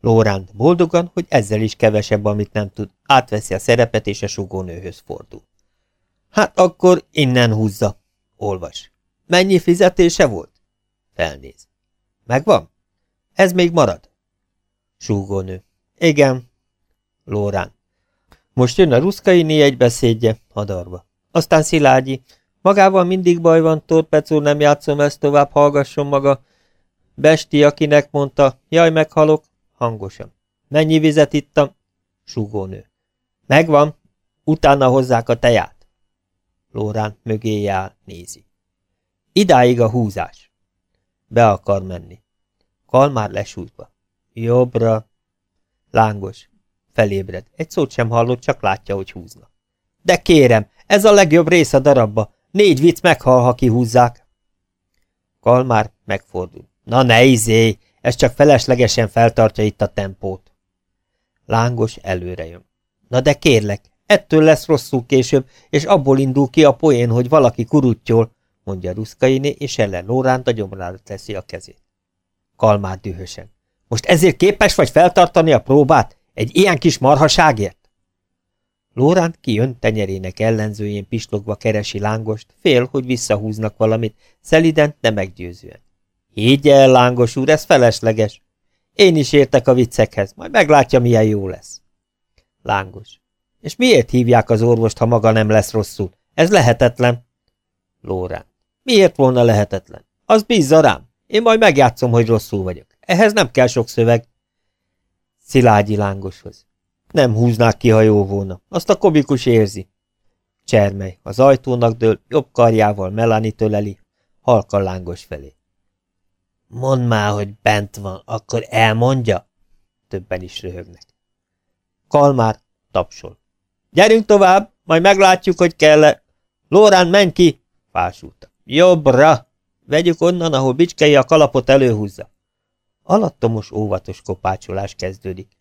Lóránt boldogan, hogy ezzel is kevesebb, amit nem tud, átveszi a szerepet és a sugónőhöz fordul. Hát akkor innen húzza. Olvas. Mennyi fizetése volt? Felnéz. Megvan? Ez még marad? Súgónő. Igen. Lórán. Most jön a ruszkai egy beszédje, hadarva. Aztán Szilágyi. Magával mindig baj van, úr, nem játszom ezt tovább, hallgasson maga. Besti, akinek mondta, jaj, meghalok, hangosan. Mennyi vizet ittam? Súgónő. Megvan, utána hozzák a teját. Lórán mögé áll, nézi. Idáig a húzás. Be akar menni. Kalmár lesújtva. Jobbra. Lángos. Felébred. Egy szót sem hallott, csak látja, hogy húzna. De kérem, ez a legjobb rész a darabba. Négy vicc meghal, ha kihúzzák. Kalmár megfordul. Na ne izé, ez csak feleslegesen feltartja itt a tempót. Lángos előre jön. Na de kérlek, ettől lesz rosszul később, és abból indul ki a poén, hogy valaki kuruttyol, mondja Ruszkainé, és ellen Lóránt a gyomrára teszi a kezét. Kalmár dühösen. Most ezért képes vagy feltartani a próbát? Egy ilyen kis marhaságért? Lóránt kijön tenyerének ellenzőjén pislogva keresi lángost, fél, hogy visszahúznak valamit, szeliden, de meggyőzően. Higgye el, lángos úr, ez felesleges. Én is értek a viccekhez, majd meglátja, milyen jó lesz. Lángos. És miért hívják az orvost, ha maga nem lesz rosszul? Ez lehetetlen. Lórán. Miért volna lehetetlen? Az bízza rám. Én majd megjátszom, hogy rosszul vagyok. Ehhez nem kell sok szöveg. Szilágyi lángoshoz. Nem húznák ki, ha jó volna. Azt a komikus érzi. Csermely az ajtónak dől, jobb karjával Melani töleli, halkan lángos felé. Mondd már, hogy bent van, akkor elmondja? Többen is röhögnek. Kalmár tapsol. Gyerünk tovább, majd meglátjuk, hogy kell-e. Lórán, menj ki! Fásulta. Jobbra! Vegyük onnan, ahol bicskei a kalapot előhúzza. Alattomos óvatos kopácsolás kezdődik.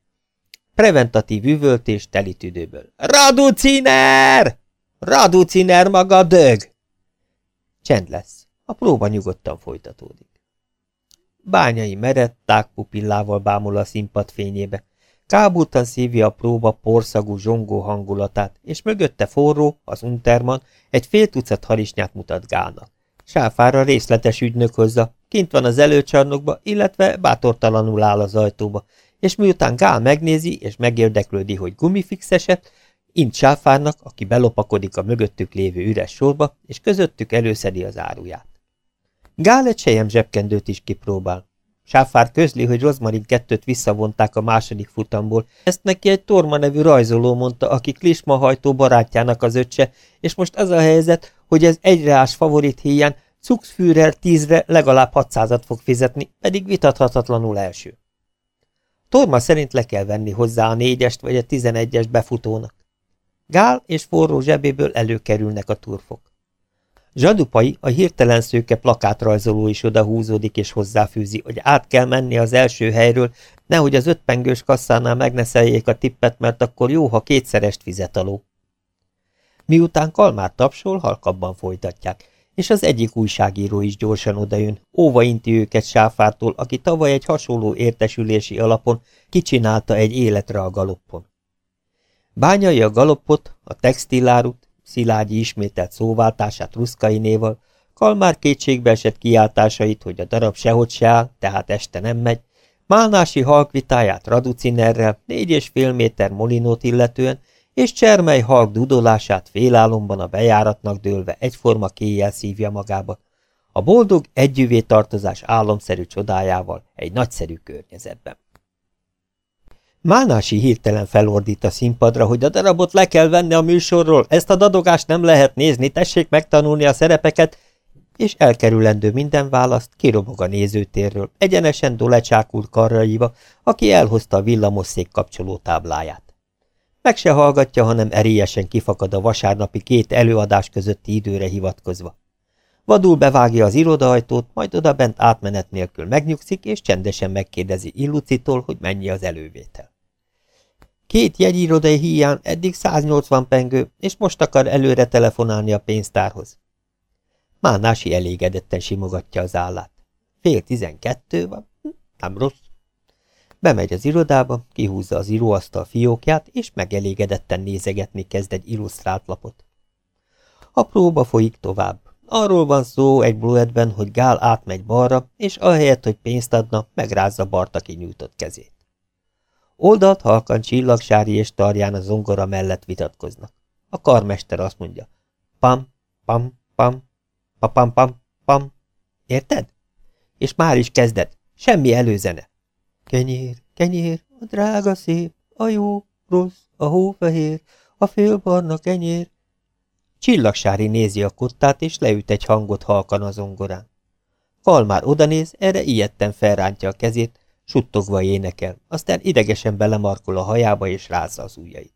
Preventatív üvöltés teli tüdőből. Raduciner! Raduciner maga dög! Csend lesz. A próba nyugodtan folytatódik. Bányai merett, tágpupillával bámul a színpad fényébe. Kábultan szívja a próba porszagú zsongó hangulatát, és mögötte forró, az unterman, egy fél tucat harisnyát mutat Gának. Sáfára részletes ügynök hozza, kint van az előcsarnokba, illetve bátortalanul áll az ajtóba, és miután Gál megnézi és megérdeklődi, hogy gumifix esett, int Sáfárnak, aki belopakodik a mögöttük lévő üres sorba, és közöttük előszedi az áruját. Gál egy sejem zsebkendőt is kipróbál. Sáfár közli, hogy Rozmarin kettőt visszavonták a második futamból. Ezt neki egy Torma nevű rajzoló mondta, aki klismahajtó barátjának az öccse, és most az a helyzet, hogy ez egyreás favorit híján Cuxführer tízre legalább 600-at fog fizetni, pedig vitathatatlanul első. Torma szerint le kell venni hozzá a négyest vagy a tizenegyest befutónak. Gál és forró zsebéből előkerülnek a turfok. Zsadupai, a hirtelen szőke plakátrajzoló is oda húzódik és hozzáfűzi, hogy át kell menni az első helyről, nehogy az ötpengős kasszánál megneszeljék a tippet, mert akkor jó, ha kétszerest fizet aló. Miután Kalmár tapsol, halkabban folytatják, és az egyik újságíró is gyorsan odajön, óva inti őket Sáfártól, aki tavaly egy hasonló értesülési alapon kicsinálta egy életre a galoppon. Bányai a galoppot, a textilárut, Szilágyi ismételt szóváltását Ruszkainéval, Kalmár kétségbe esett kiáltásait, hogy a darab sehogy se áll, tehát este nem megy, Málnási halkvitáját Raducinerrel négy és fél méter molinót illetően, és Csermely halk dudolását félálomban a bejáratnak dőlve egyforma kéjjel szívja magába, a boldog együvé tartozás álomszerű csodájával egy nagyszerű környezetben. Mánási hirtelen felordít a színpadra, hogy a darabot le kell venni a műsorról, ezt a dadogást nem lehet nézni, tessék megtanulni a szerepeket, és elkerülendő minden választ kirobog a nézőtérről, egyenesen Dolecsák úr karraiva, aki elhozta a villamosszék kapcsoló tábláját. Meg se hallgatja, hanem erélyesen kifakad a vasárnapi két előadás közötti időre hivatkozva. Vadul bevágja az irodaajtót, majd oda bent átmenet nélkül megnyugszik, és csendesen megkérdezi Illucitól, hogy mennyi az elővétel. Két jegyirodai híján eddig 180 pengő, és most akar előre telefonálni a pénztárhoz. Mánási elégedetten simogatja az állát. Fél tizenkettő van, hm, nem rossz. Bemegy az irodába, kihúzza az íróasztal fiókját, és megelégedetten nézegetni kezd egy illusztrált lapot. A próba folyik tovább. Arról van szó egy bluetben, hogy Gál átmegy balra, és ahelyett, hogy pénzt adna, megrázza Bartaki nyújtott kezét. Oldalt halkan csillagsári és tarján a zongora mellett vitatkoznak. A karmester azt mondja, pam, pam, pam, pam, pam, pam. Érted? És már is kezded. Semmi előzene. Kenyér, kenyér, a drága szép, a jó, rossz, a hófehér, a félbarna kenyér. Csillagsári nézi a kottát, és leüt egy hangot halkan a zongorán. Kalmár odanéz, erre ilyetten felrántja a kezét, Suttogva énekel, aztán idegesen belemarkol a hajába és rázza az ujjait.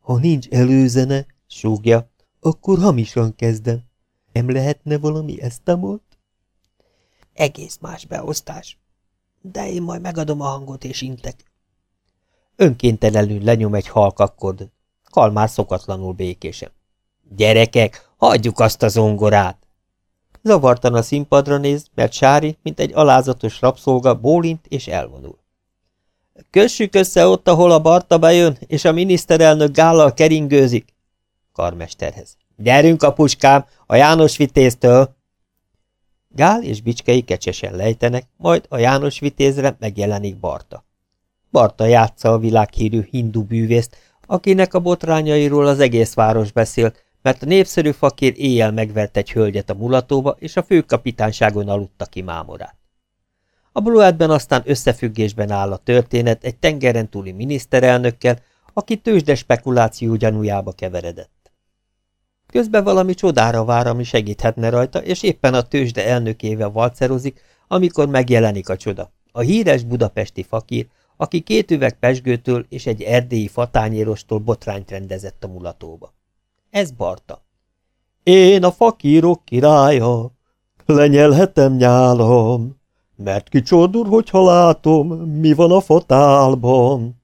Ha nincs előzene, Súgja. Akkor hamisan kezdem. Nem lehetne valami esztamolt? Egész más beosztás. De én majd megadom a hangot és intek. Önkéntelenül lenyom egy halkakkordot. Kalmár szokatlanul békésen. Gyerekek, hagyjuk azt a zongorát! Zavartan a színpadra néz, mert Sári, mint egy alázatos rabszolga, bólint és elvonul. Kössük össze ott, ahol a Barta bejön, és a miniszterelnök gállal keringőzik. Karmesterhez. Gyerünk, apuskám, a János vitéztől! Gál és Bicskei kecsesen lejtenek, majd a János vitézre megjelenik Barta. Barta játsza a világhírű hindu bűvészt, akinek a botrányairól az egész város beszélt, mert a népszerű fakír éjjel megvert egy hölgyet a mulatóba, és a főkapitányságon aludta ki mámorát. A Bluetben aztán összefüggésben áll a történet egy tengeren túli miniszterelnökkel, aki tőzsde spekuláció gyanújába keveredett. Közben valami csodára vár, ami segíthetne rajta, és éppen a tőzsde elnökével valcerozik, amikor megjelenik a csoda. A híres budapesti fakír, aki két üveg pesgőtől és egy erdélyi fatányérostól botrányt rendezett a mulatóba. Ez Barta. Én a fakírok királya, lenyelhetem nyálom, mert kicsodul, hogyha látom, mi van a fatálban.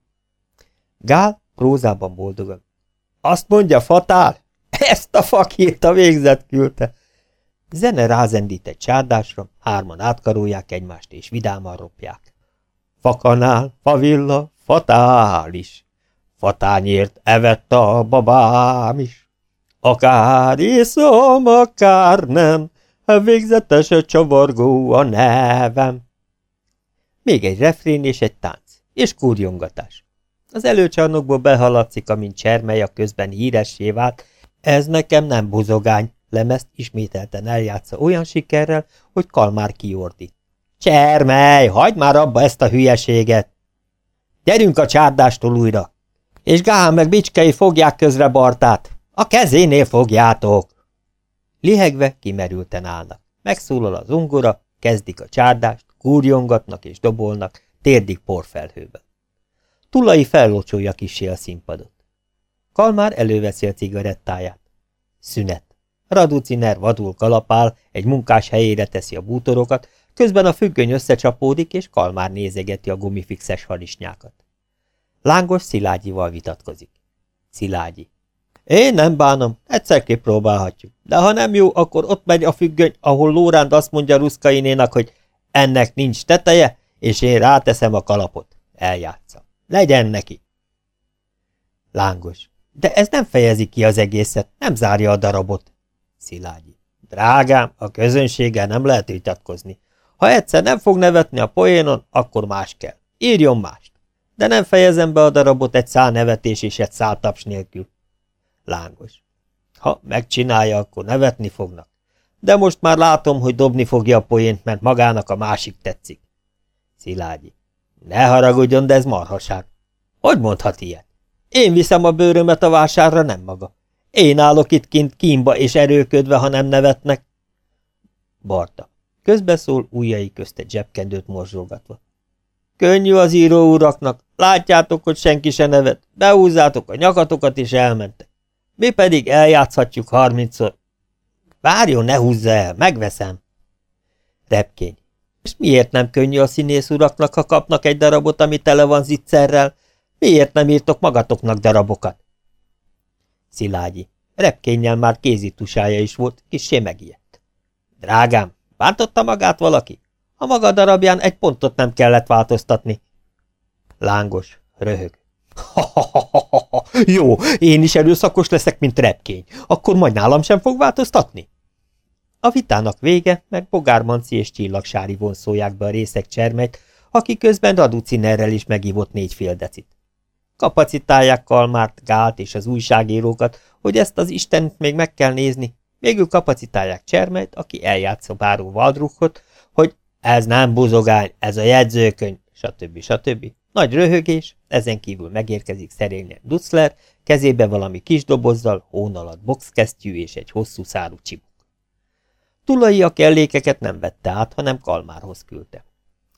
Gál prózában boldogan. Azt mondja, fatál? (laughs) Ezt a fakírt a végzet küldte. Zene rázendít egy csárdásra, hárman átkarolják egymást és vidáman ropják. Fakanál, favilla, fatális. Fatányért evett a babám is. Akár iszom, akár nem, végzetes a csavargó a nevem. Még egy refrén és egy tánc, és kurjongatás. Az előcsarnokból behaladszik, amint csermely a közben híressé vált, ez nekem nem buzogány, lemezt ismételten eljátsza olyan sikerrel, hogy Kalmár kiordít. Csermely, hagyd már abba ezt a hülyeséget! Gyerünk a csárdástól újra! És Gál meg Bicskei fogják közre Bartát! A kezénél fogjátok! Lihegve kimerülten állnak. Megszólal az ungora, kezdik a csárdást, kúrjongatnak és dobolnak, térdik porfelhőbe. Tulai fellocsolja kisé a színpadot. Kalmár előveszi a cigarettáját. Szünet. Raduciner vadul kalapál, egy munkás helyére teszi a bútorokat, közben a függöny összecsapódik, és Kalmár nézegeti a gumifixes harisnyákat. Lángos Szilágyival vitatkozik. Szilágyi. Én nem bánom, egyszer kipróbálhatjuk. De ha nem jó, akkor ott megy a függöny, ahol Lóránd azt mondja Ruszkainénak, hogy ennek nincs teteje, és én ráteszem a kalapot. Eljátsza. Legyen neki. Lángos. De ez nem fejezi ki az egészet, nem zárja a darabot. Szilágyi. Drágám, a közönséggel nem lehet vitatkozni. Ha egyszer nem fog nevetni a poénon, akkor más kell. Írjon mást. De nem fejezem be a darabot egy szál nevetés és egy szál taps nélkül. Lángos. Ha megcsinálja, akkor nevetni fognak. De most már látom, hogy dobni fogja a poént, mert magának a másik tetszik. Szilágyi. Ne haragudjon, de ez marhaság. Hogy mondhat ilyet? Én viszem a bőrömet a vásárra, nem maga. Én állok itt kint kínba és erőködve, ha nem nevetnek. Barta. Közbeszól ujjai közt egy zsebkendőt morzsolgatva. Könnyű az író uraknak. Látjátok, hogy senki se nevet. Behúzzátok a nyakatokat, és elmentek. Mi pedig eljátszhatjuk harmincszor. Várjon, ne húzza el, megveszem. Repkény. És miért nem könnyű a színész uraknak, ha kapnak egy darabot, ami tele van zicserrel? Miért nem írtok magatoknak darabokat? Szilágyi. Repkénnyel már kézitusája is volt, kissé megijedt. Drágám, bántotta magát valaki? A maga darabján egy pontot nem kellett változtatni. Lángos, röhög. (laughs) Jó, én is erőszakos leszek, mint repkény. Akkor majd nálam sem fog változtatni? A vitának vége, meg Bogármanci és Csillagsári vonszolják be a részek csermeit, aki közben Raducinerrel is megívott négy fél decit. Kapacitálják Kalmárt, Gált és az újságírókat, hogy ezt az Istent még meg kell nézni. Végül kapacitálják Csermelyt, aki eljátsza báró Valdruchot, hogy ez nem buzogány, ez a jegyzőkönyv, stb. stb. Nagy röhögés, ezen kívül megérkezik szerényen Dutzler, kezébe valami kis dobozzal, hón alatt boxkesztyű és egy hosszú szárú csibuk. Tulai a kellékeket nem vette át, hanem Kalmárhoz küldte.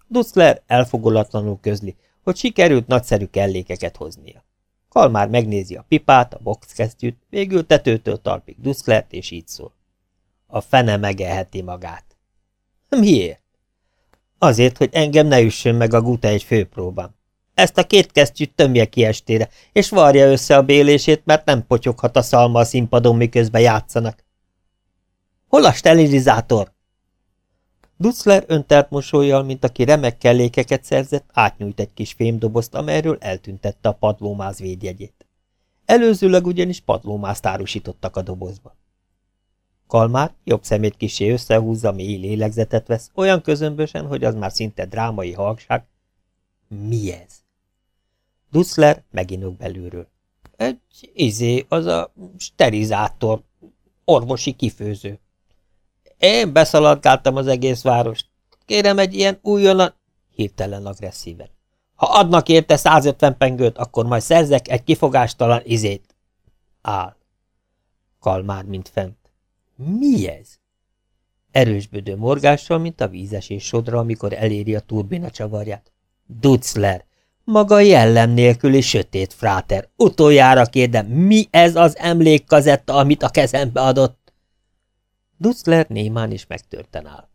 Dutzler elfogolatlanul közli, hogy sikerült nagyszerű kellékeket hoznia. Kalmár megnézi a pipát, a boxkesztyűt, végül tetőtől talpig duszklert, és így szól. A fene megelheti magát. Miért? Azért, hogy engem ne üssön meg a guta egy főpróbám. Ezt a két kesztyűt tömje ki estére, és varja össze a bélését, mert nem potyoghat a szalma a színpadon, miközben játszanak. Hol a sterilizátor? Dutzler öntelt mosolyjal, mint aki remek kellékeket szerzett, átnyújt egy kis fémdobozt, amelyről eltüntette a padlómáz védjegyét. Előzőleg ugyanis padlómázt árusítottak a dobozba. Kalmár jobb szemét kisé összehúzza, mély lélegzetet vesz, olyan közömbösen, hogy az már szinte drámai halkság. Mi ez? Duszler meginok belülről. Egy izé, az a sterizátor, orvosi kifőző. Én beszaladgáltam az egész várost. Kérem egy ilyen újonnan... Hirtelen agresszíven. Ha adnak érte 150 pengőt, akkor majd szerzek egy kifogástalan izét. Áll. Kalmár, mint fent. Mi ez? Erősbödő morgással, mint a vízesés sodra, amikor eléri a turbina csavarját. Dutzler, maga jellem nélküli sötét fráter. Utoljára kérdem, mi ez az emlékkazetta, amit a kezembe adott? Dutzler némán is megtörten áll.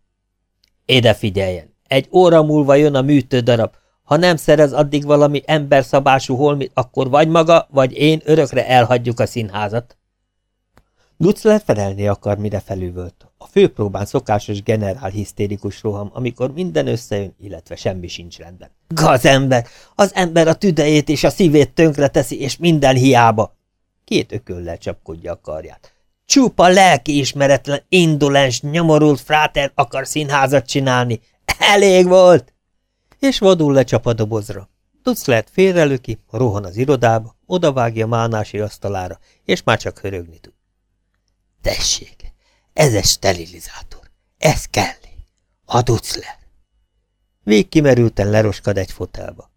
Éde figyeljen, egy óra múlva jön a műtődarab. Ha nem szerez addig valami emberszabású holmit, akkor vagy maga, vagy én örökre elhagyjuk a színházat. Dutzler felelni akar, mire felüvölt. A főpróbán szokásos generál hisztérikus roham, amikor minden összejön, illetve semmi sincs rendben. Gazember! Az ember a tüdejét és a szívét tönkre teszi, és minden hiába! Két ököllel csapkodja a karját. Csupa lelkiismeretlen, indulens, nyomorult fráter akar színházat csinálni. Elég volt! És vadul lecsap a dobozra. Dutzlert félrelöki, rohan az irodába, odavágja Mánási asztalára, és már csak hörögni tud. Tessék, ez egy sterilizátor. Ez kell. A Dutzler. Végkimerülten leroskad egy fotelba.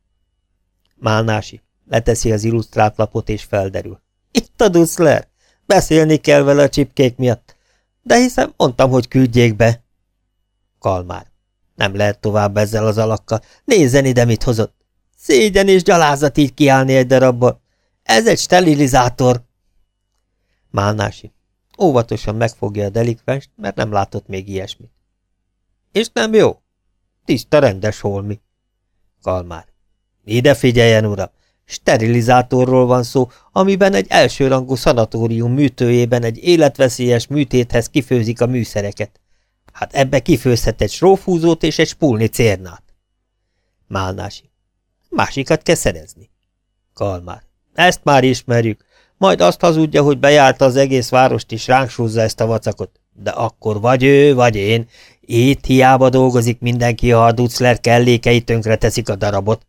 Málnási leteszi az illusztrált lapot és felderül. Itt a Dutzler. Beszélni kell vele a csipkék miatt. De hiszem, mondtam, hogy küldjék be. Kalmár. Nem lehet tovább ezzel az alakkal. Nézzen ide, mit hozott. Szégyen és gyalázat így kiállni egy darabba. Ez egy sterilizátor. Málnási. Óvatosan megfogja a delikvenst, mert nem látott még ilyesmit. És nem jó? Tiszta rendes holmi. Kalmár. Ide figyeljen, uram! Sterilizátorról van szó, amiben egy elsőrangú szanatórium műtőjében egy életveszélyes műtéthez kifőzik a műszereket. Hát ebbe kifőzhet egy srófúzót és egy spulni cérnát. Málnási. Másikat kell szerezni. Kalmár. Ezt már ismerjük. Majd azt hazudja, hogy bejárta az egész várost és ránk ezt a vacakot. De akkor vagy ő, vagy én. Itt hiába dolgozik mindenki, ha a Dutzler kellékei tönkre teszik a darabot.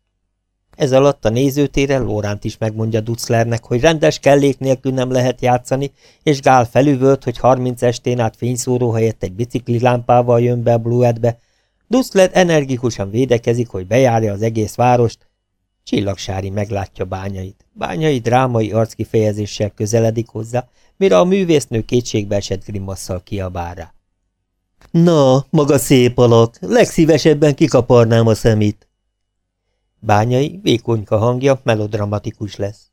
Ez alatt a nézőtéren Lóránt is megmondja Dutzlernek, hogy rendes kellék nélkül nem lehet játszani, és Gál felüvölt, hogy 30 estén át fényszóró helyett egy bicikli lámpával jön be a Bluetbe. Dutzler energikusan védekezik, hogy bejárja az egész várost. Csillagsári meglátja bányait. Bányai drámai arckifejezéssel közeledik hozzá, mire a művésznő kétségbe esett grimasszal kiabál rá. Na, maga szép alak, legszívesebben kikaparnám a szemét. Bányai vékonyka hangja melodramatikus lesz.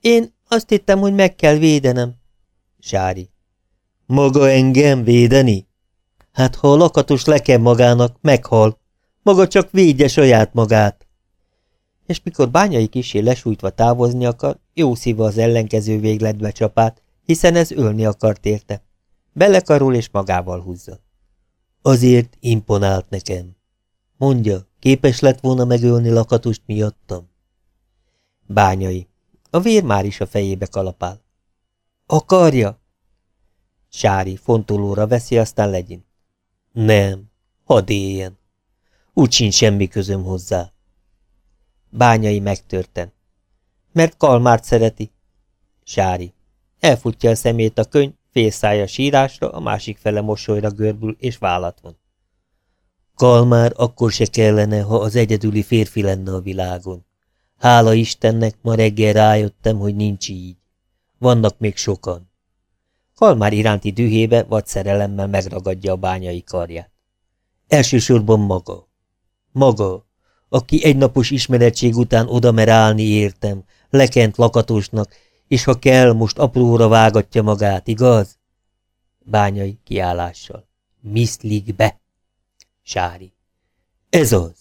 Én azt hittem, hogy meg kell védenem. Sári. Maga engem védeni? Hát ha a lakatos lekem magának, meghal. Maga csak védje saját magát. És mikor bányai kisé lesújtva távozni akar, jó szíva az ellenkező végletbe csapát, hiszen ez ölni akart érte. Belekarul és magával húzza. Azért imponált nekem. Mondja, képes lett volna megölni lakatust miattam? Bányai. A vér már is a fejébe kalapál. Akarja? Sári fontolóra veszi, aztán legyen. Nem, hadd éljen. Úgy sincs semmi közöm hozzá. Bányai megtörten. Mert Kalmárt szereti. Sári. Elfutja a szemét a könyv, félszája sírásra, a másik fele mosolyra görbül és vállat von. Kalmár akkor se kellene, ha az egyedüli férfi lenne a világon. Hála Istennek, ma reggel rájöttem, hogy nincs így. Vannak még sokan. Kalmár iránti dühébe vagy szerelemmel megragadja a bányai karját. Elsősorban maga. Maga, aki egynapos ismerettség után oda mer állni értem, lekent lakatosnak, és ha kell, most apróra vágatja magát, igaz? Bányai kiállással. Miszlik be. Sári. Ez az.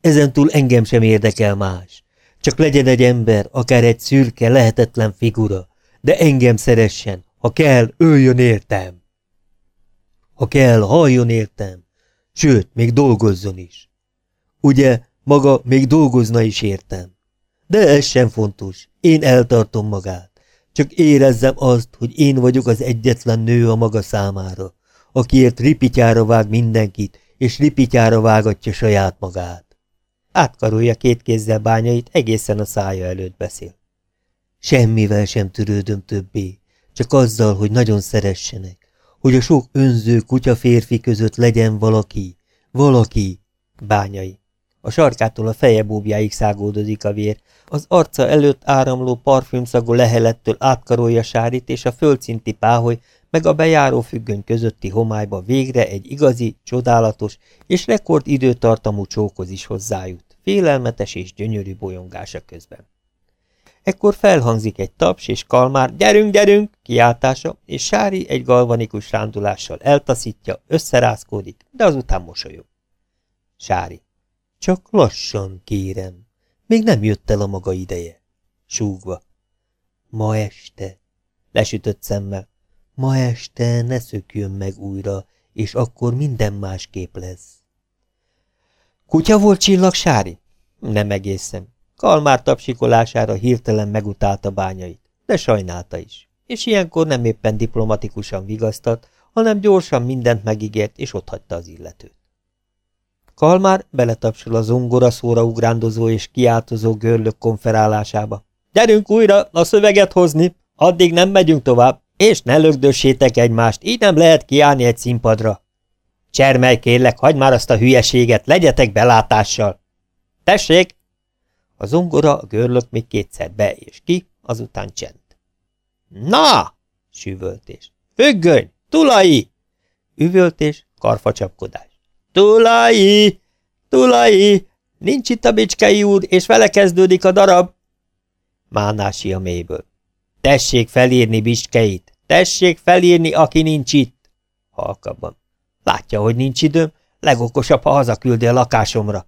Ezentúl engem sem érdekel más. Csak legyen egy ember, akár egy szürke, lehetetlen figura, de engem szeressen, ha kell, öljön értem. Ha kell, halljon értem, sőt, még dolgozzon is. Ugye, maga még dolgozna is értem. De ez sem fontos, én eltartom magát. Csak érezzem azt, hogy én vagyok az egyetlen nő a maga számára, akiért ripityára vág mindenkit, és ripityára vágatja saját magát. Átkarolja két kézzel bányait, egészen a szája előtt beszél. Semmivel sem törődöm többé, csak azzal, hogy nagyon szeressenek, hogy a sok önző kutya férfi között legyen valaki, valaki, bányai. A sarkától a feje búbjáig szágódozik a vér, az arca előtt áramló parfümszagú lehelettől átkarolja sárit, és a földszinti páholy meg a bejáró függöny közötti homályba végre egy igazi, csodálatos és rekordidőtartamú csókoz is hozzájut, félelmetes és gyönyörű bolyongása közben. Ekkor felhangzik egy taps és kalmár, gyerünk, gyerünk, kiáltása, és Sári egy galvanikus rándulással eltaszítja, összerázkódik, de azután mosolyog. Sári. Csak lassan, kérem. Még nem jött el a maga ideje. Súgva. Ma este. Lesütött szemmel. Ma este ne szökjön meg újra, és akkor minden másképp lesz. Kutya volt csillag, Sári? Nem egészen. Kalmár tapsikolására hirtelen megutálta bányait, de sajnálta is. És ilyenkor nem éppen diplomatikusan vigasztat, hanem gyorsan mindent megígért, és otthagyta az illetőt. Kalmár beletapsol a zongora szóra ugrándozó és kiáltozó görlök konferálásába. Gyerünk újra a szöveget hozni, addig nem megyünk tovább, és ne lögdössétek egymást, így nem lehet kiállni egy színpadra. Csermely kérlek, hagyd már azt a hülyeséget, legyetek belátással. Tessék! A zongora, a görlök még kétszer be és ki, azután csend. Na! Süvöltés. Függöny! Tulai! Üvöltés, karfacsapkodás. Tulai! Tulai! Nincs itt a bicskei úr, és vele kezdődik a darab. Mánási a mélyből. Tessék felírni bicskeit! Tessék felírni, aki nincs itt! Halkabban. Látja, hogy nincs időm, legokosabb, ha hazaküldi a lakásomra.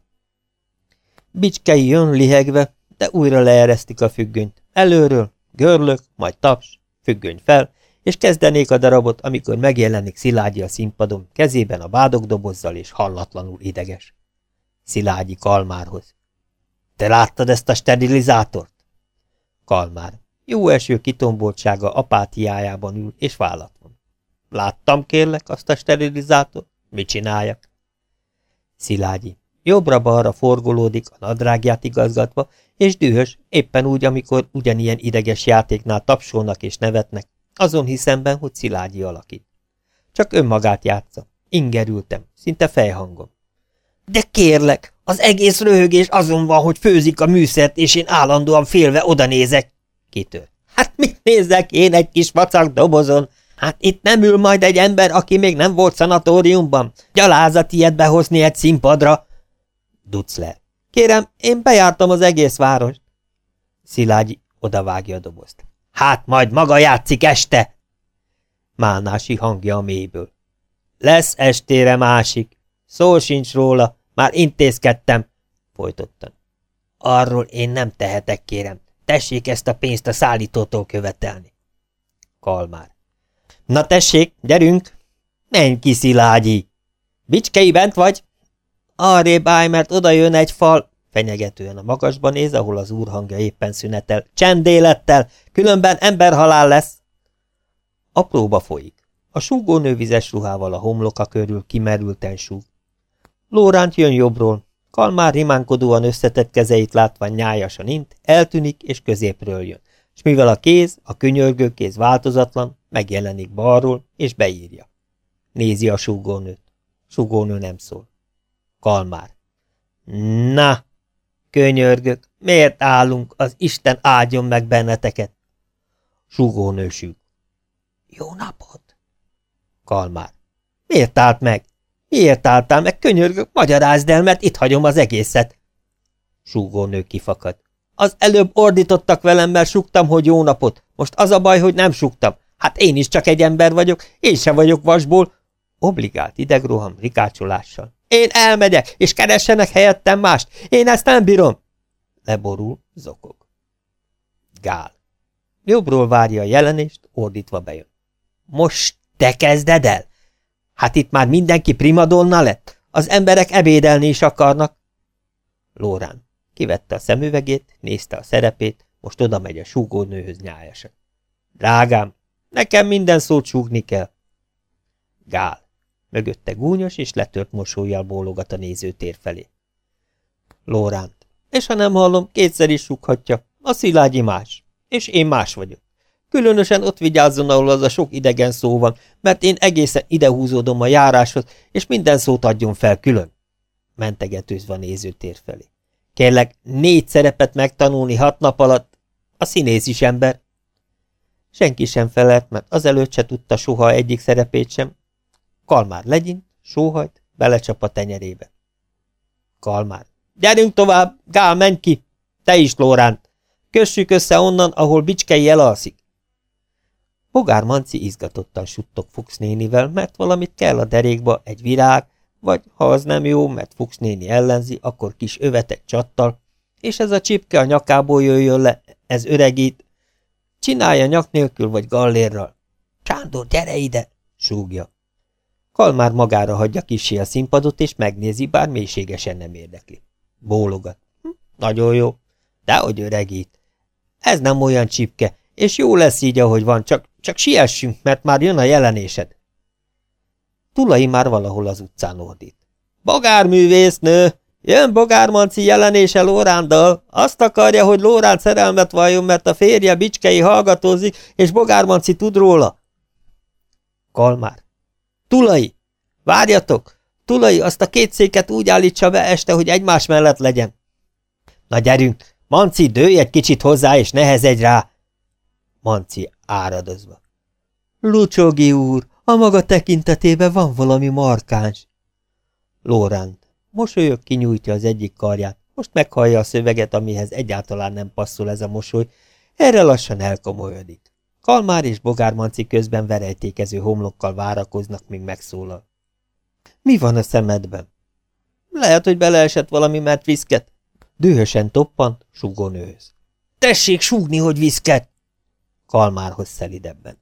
Bicskei jön lihegve, de újra leeresztik a függönyt. Előről, görlök, majd taps, függöny fel, és kezdenék a darabot, amikor megjelenik Szilágyi a színpadon, kezében a bádogdobozzal és hallatlanul ideges. Szilágyi Kalmárhoz. Te láttad ezt a sterilizátort? Kalmár. Jó eső kitomboltsága apátiájában ül, és vállat van. Láttam, kérlek, azt a sterilizátort? Mit csináljak? Szilágyi. Jobbra-balra forgolódik, a nadrágját igazgatva, és dühös, éppen úgy, amikor ugyanilyen ideges játéknál tapsolnak és nevetnek, azon hiszemben, hogy Szilágyi alakít. Csak önmagát játsza. Ingerültem, szinte fejhangom. De kérlek, az egész röhögés azon van, hogy főzik a műszert, és én állandóan félve oda nézek. Kitör. Hát mit nézzek én egy kis vacak dobozon? Hát itt nem ül majd egy ember, aki még nem volt szanatóriumban. Gyalázat ilyet behozni egy színpadra. Ducler. Kérem, én bejártam az egész várost. Szilágyi odavágja a dobozt. Hát majd maga játszik este! Mánási hangja a mélyből. Lesz estére másik. Szó sincs róla, már intézkedtem, folytottam. Arról én nem tehetek, kérem. Tessék ezt a pénzt a szállítótól követelni. Kalmár. Na tessék, gyerünk! Menj ki, Szilágyi! Bicskei bent vagy? Arrébb állj, mert oda jön egy fal. Fenyegetően a magasban néz, ahol az úr hangja éppen szünetel. Csendélettel, különben emberhalál lesz. Apróba folyik. A súgónő vizes ruhával a homloka körül kimerülten súg. Lóránt jön jobbról, Kalmár rimánkodóan összetett kezeit látva nyájasan int, eltűnik és középről jön, és mivel a kéz, a könyörgő kéz változatlan, megjelenik balról, és beírja. Nézi a súgónőt. Súgónő nem szól. Kalmár. Na, könyörgök, miért állunk, az Isten áldjon meg benneteket? Súgónő. Jó napot! Kalmár. Miért állt meg? Miért álltál meg, könyörgök, magyarázd el, mert itt hagyom az egészet. Súgónő kifakad. Az előbb ordítottak velem, mert suktam, hogy jó napot. Most az a baj, hogy nem suktam. Hát én is csak egy ember vagyok, én sem vagyok vasból. Obligált idegroham rikácsolással. Én elmegyek, és keressenek helyettem mást. Én ezt nem bírom. Leborul, zokog. Gál. Jobbról várja a jelenést, ordítva bejön. Most te kezded el? Hát itt már mindenki primadonna lett? Az emberek ebédelni is akarnak. Lórán. Kivette a szemüvegét, nézte a szerepét, most oda megy a súgónőhöz nyájasak. Drágám, nekem minden szót súgni kell. Gál. Mögötte gúnyos és letört mosolyjal bólogat a nézőtér felé. Lóránt. És ha nem hallom, kétszer is súghatja. A szilágyi más. És én más vagyok. Különösen ott vigyázzon, ahol az a sok idegen szó van, mert én egészen idehúzódom a járáshoz, és minden szót adjon fel külön. Mentegetőzve a nézőtér felé. Kérlek, négy szerepet megtanulni hat nap alatt. A színész is ember. Senki sem felelt, mert azelőtt se tudta soha egyik szerepét sem. Kalmár legyint, sóhajt, belecsap a tenyerébe. Kalmár. Gyerünk tovább, Gál, menj ki! Te is, Lóránt! Kössük össze onnan, ahol Bicskei elalszik. Bogár Manci izgatottan suttog Fuchs nénivel, mert valamit kell a derékba, egy virág, vagy ha az nem jó, mert Fuchs néni ellenzi, akkor kis övetek csattal, és ez a csipke a nyakából jöjjön le, ez öregít. Csinálja nyak nélkül vagy gallérral. Csándor, gyere ide! súgja. Kalmár magára hagyja kisé a színpadot, és megnézi, bár mélységesen nem érdekli. Bólogat. Hm, nagyon jó. Dehogy öregít. Ez nem olyan csipke, és jó lesz így, ahogy van, csak, csak siessünk, mert már jön a jelenésed. Tulai már valahol az utcán ordít. Bogárművésznő! Jön Bogármanci jelenése Lórándal. Azt akarja, hogy Lórán szerelmet valljon, mert a férje Bicskei hallgatózik, és Bogármanci tud róla. Kalmár. Tulai! Várjatok! Tulai azt a két széket úgy állítsa be este, hogy egymás mellett legyen. Na gyerünk! Manci, dőj egy kicsit hozzá, és nehezedj rá! Manci áradozva. Lucsogi úr, a maga tekintetében van valami markáns. Lórand. Mosolyog kinyújtja az egyik karját. Most meghallja a szöveget, amihez egyáltalán nem passzol ez a mosoly. Erre lassan elkomolyodik. Kalmár és Bogármanci közben verejtékező homlokkal várakoznak, míg megszólal. Mi van a szemedben? Lehet, hogy beleesett valami mert viszket. Dühösen toppant, nőz. Tessék súgni, hogy viszket! Kalmárhoz szelidebben.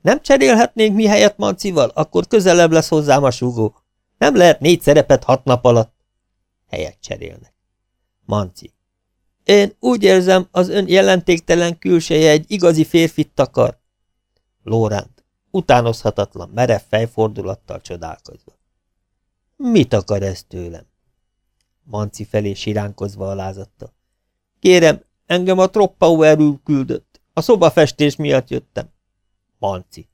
Nem cserélhetnénk mi helyet Mancival, akkor közelebb lesz hozzám a súgó. Nem lehet négy szerepet hat nap alatt. Helyet cserélnek. Manci. Én úgy érzem, az ön jelentéktelen külseje egy igazi férfit takar. Lóránt. Utánozhatatlan, merev fejfordulattal csodálkozva. Mit akar ez tőlem? Manci felé siránkozva alázatta. Kérem, engem a Troppauer küldött. A szobafestés miatt jöttem. Manci.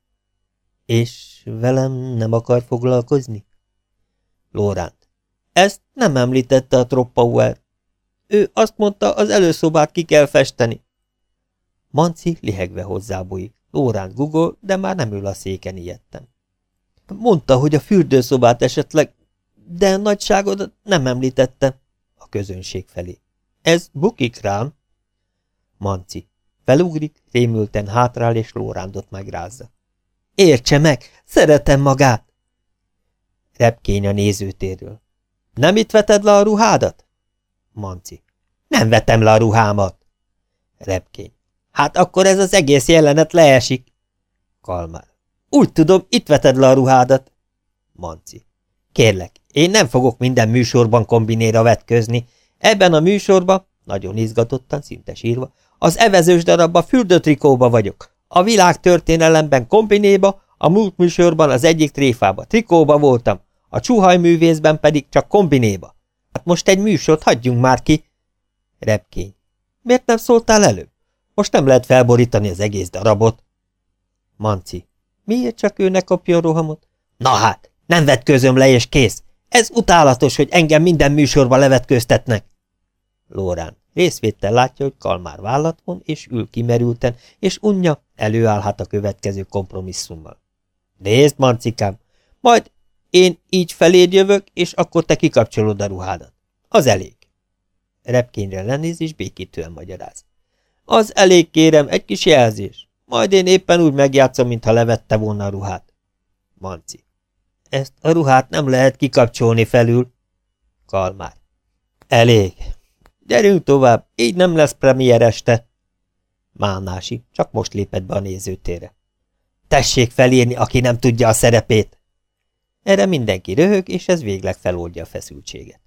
És velem nem akar foglalkozni? Lóránt. Ezt nem említette a Troppauer. Ő azt mondta, az előszobát ki kell festeni. Manci lihegve hozzábújik. Lóránt gugol, de már nem ül a széken ilyetten. Mondta, hogy a fürdőszobát esetleg, de nagyságodat nem említette a közönség felé. Ez bukik rám? Manci. Felugrik, rémülten hátrál és Lórándot megrázza. Értse meg, szeretem magát! Repkény a nézőtérről. Nem itt veted le a ruhádat? Manci. Nem vetem le a ruhámat. Repkény. Hát akkor ez az egész jelenet leesik. Kalmár. Úgy tudom, itt veted le a ruhádat. Manci. Kérlek, én nem fogok minden műsorban kombinéra vetközni. Ebben a műsorban, nagyon izgatottan, szinte sírva, az evezős darabba fürdőtrikóba vagyok. A világ történelemben kombinéba, a múlt műsorban az egyik tréfába trikóba voltam, a csuhajművészben pedig csak kombinéba. Hát most egy műsort hagyjunk már ki. Repkény. Miért nem szóltál előbb? Most nem lehet felborítani az egész darabot. Manci. Miért csak ő ne kapjon rohamot? Na hát, nem vetközöm le és kész. Ez utálatos, hogy engem minden műsorba levetköztetnek. Lórán. Részvétel látja, hogy Kalmár vállat von, és ül kimerülten, és unja előállhat a következő kompromisszummal. Nézd, mancikám, majd én így feléd jövök, és akkor te kikapcsolod a ruhádat. Az elég. Repkényre lenéz és békítően magyaráz. Az elég kérem, egy kis jelzés. Majd én éppen úgy megjátszom, mintha levette volna a ruhát. Manci. Ezt a ruhát nem lehet kikapcsolni felül. Kalmár. Elég. Gyerünk tovább, így nem lesz premier este. Mánási csak most lépett be a nézőtére. Tessék felírni, aki nem tudja a szerepét! Erre mindenki röhög, és ez végleg feloldja a feszültséget.